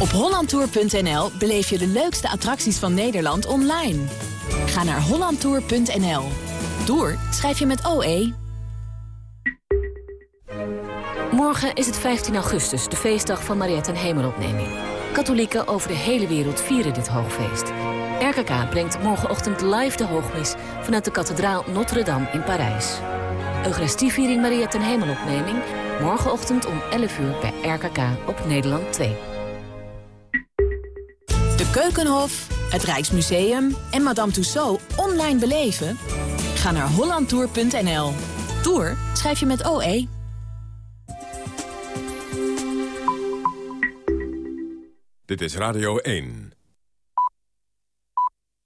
Op hollandtour.nl beleef je de leukste attracties van Nederland online. Ga naar hollandtour.nl. Tour schrijf je met OE. Morgen is het 15 augustus, de feestdag van Mariette en Hemelopneming. Katholieken over de hele wereld vieren dit hoogfeest. RKK brengt morgenochtend live de hoogmis vanuit de kathedraal Notre-Dame in Parijs. Eucharistieviering Mariette en Hemelopneming, morgenochtend om 11 uur bij RKK op Nederland 2. Keukenhof, het Rijksmuseum en Madame Tussaud online beleven? Ga naar hollandtour.nl. Tour schrijf je met OE. Dit is Radio 1.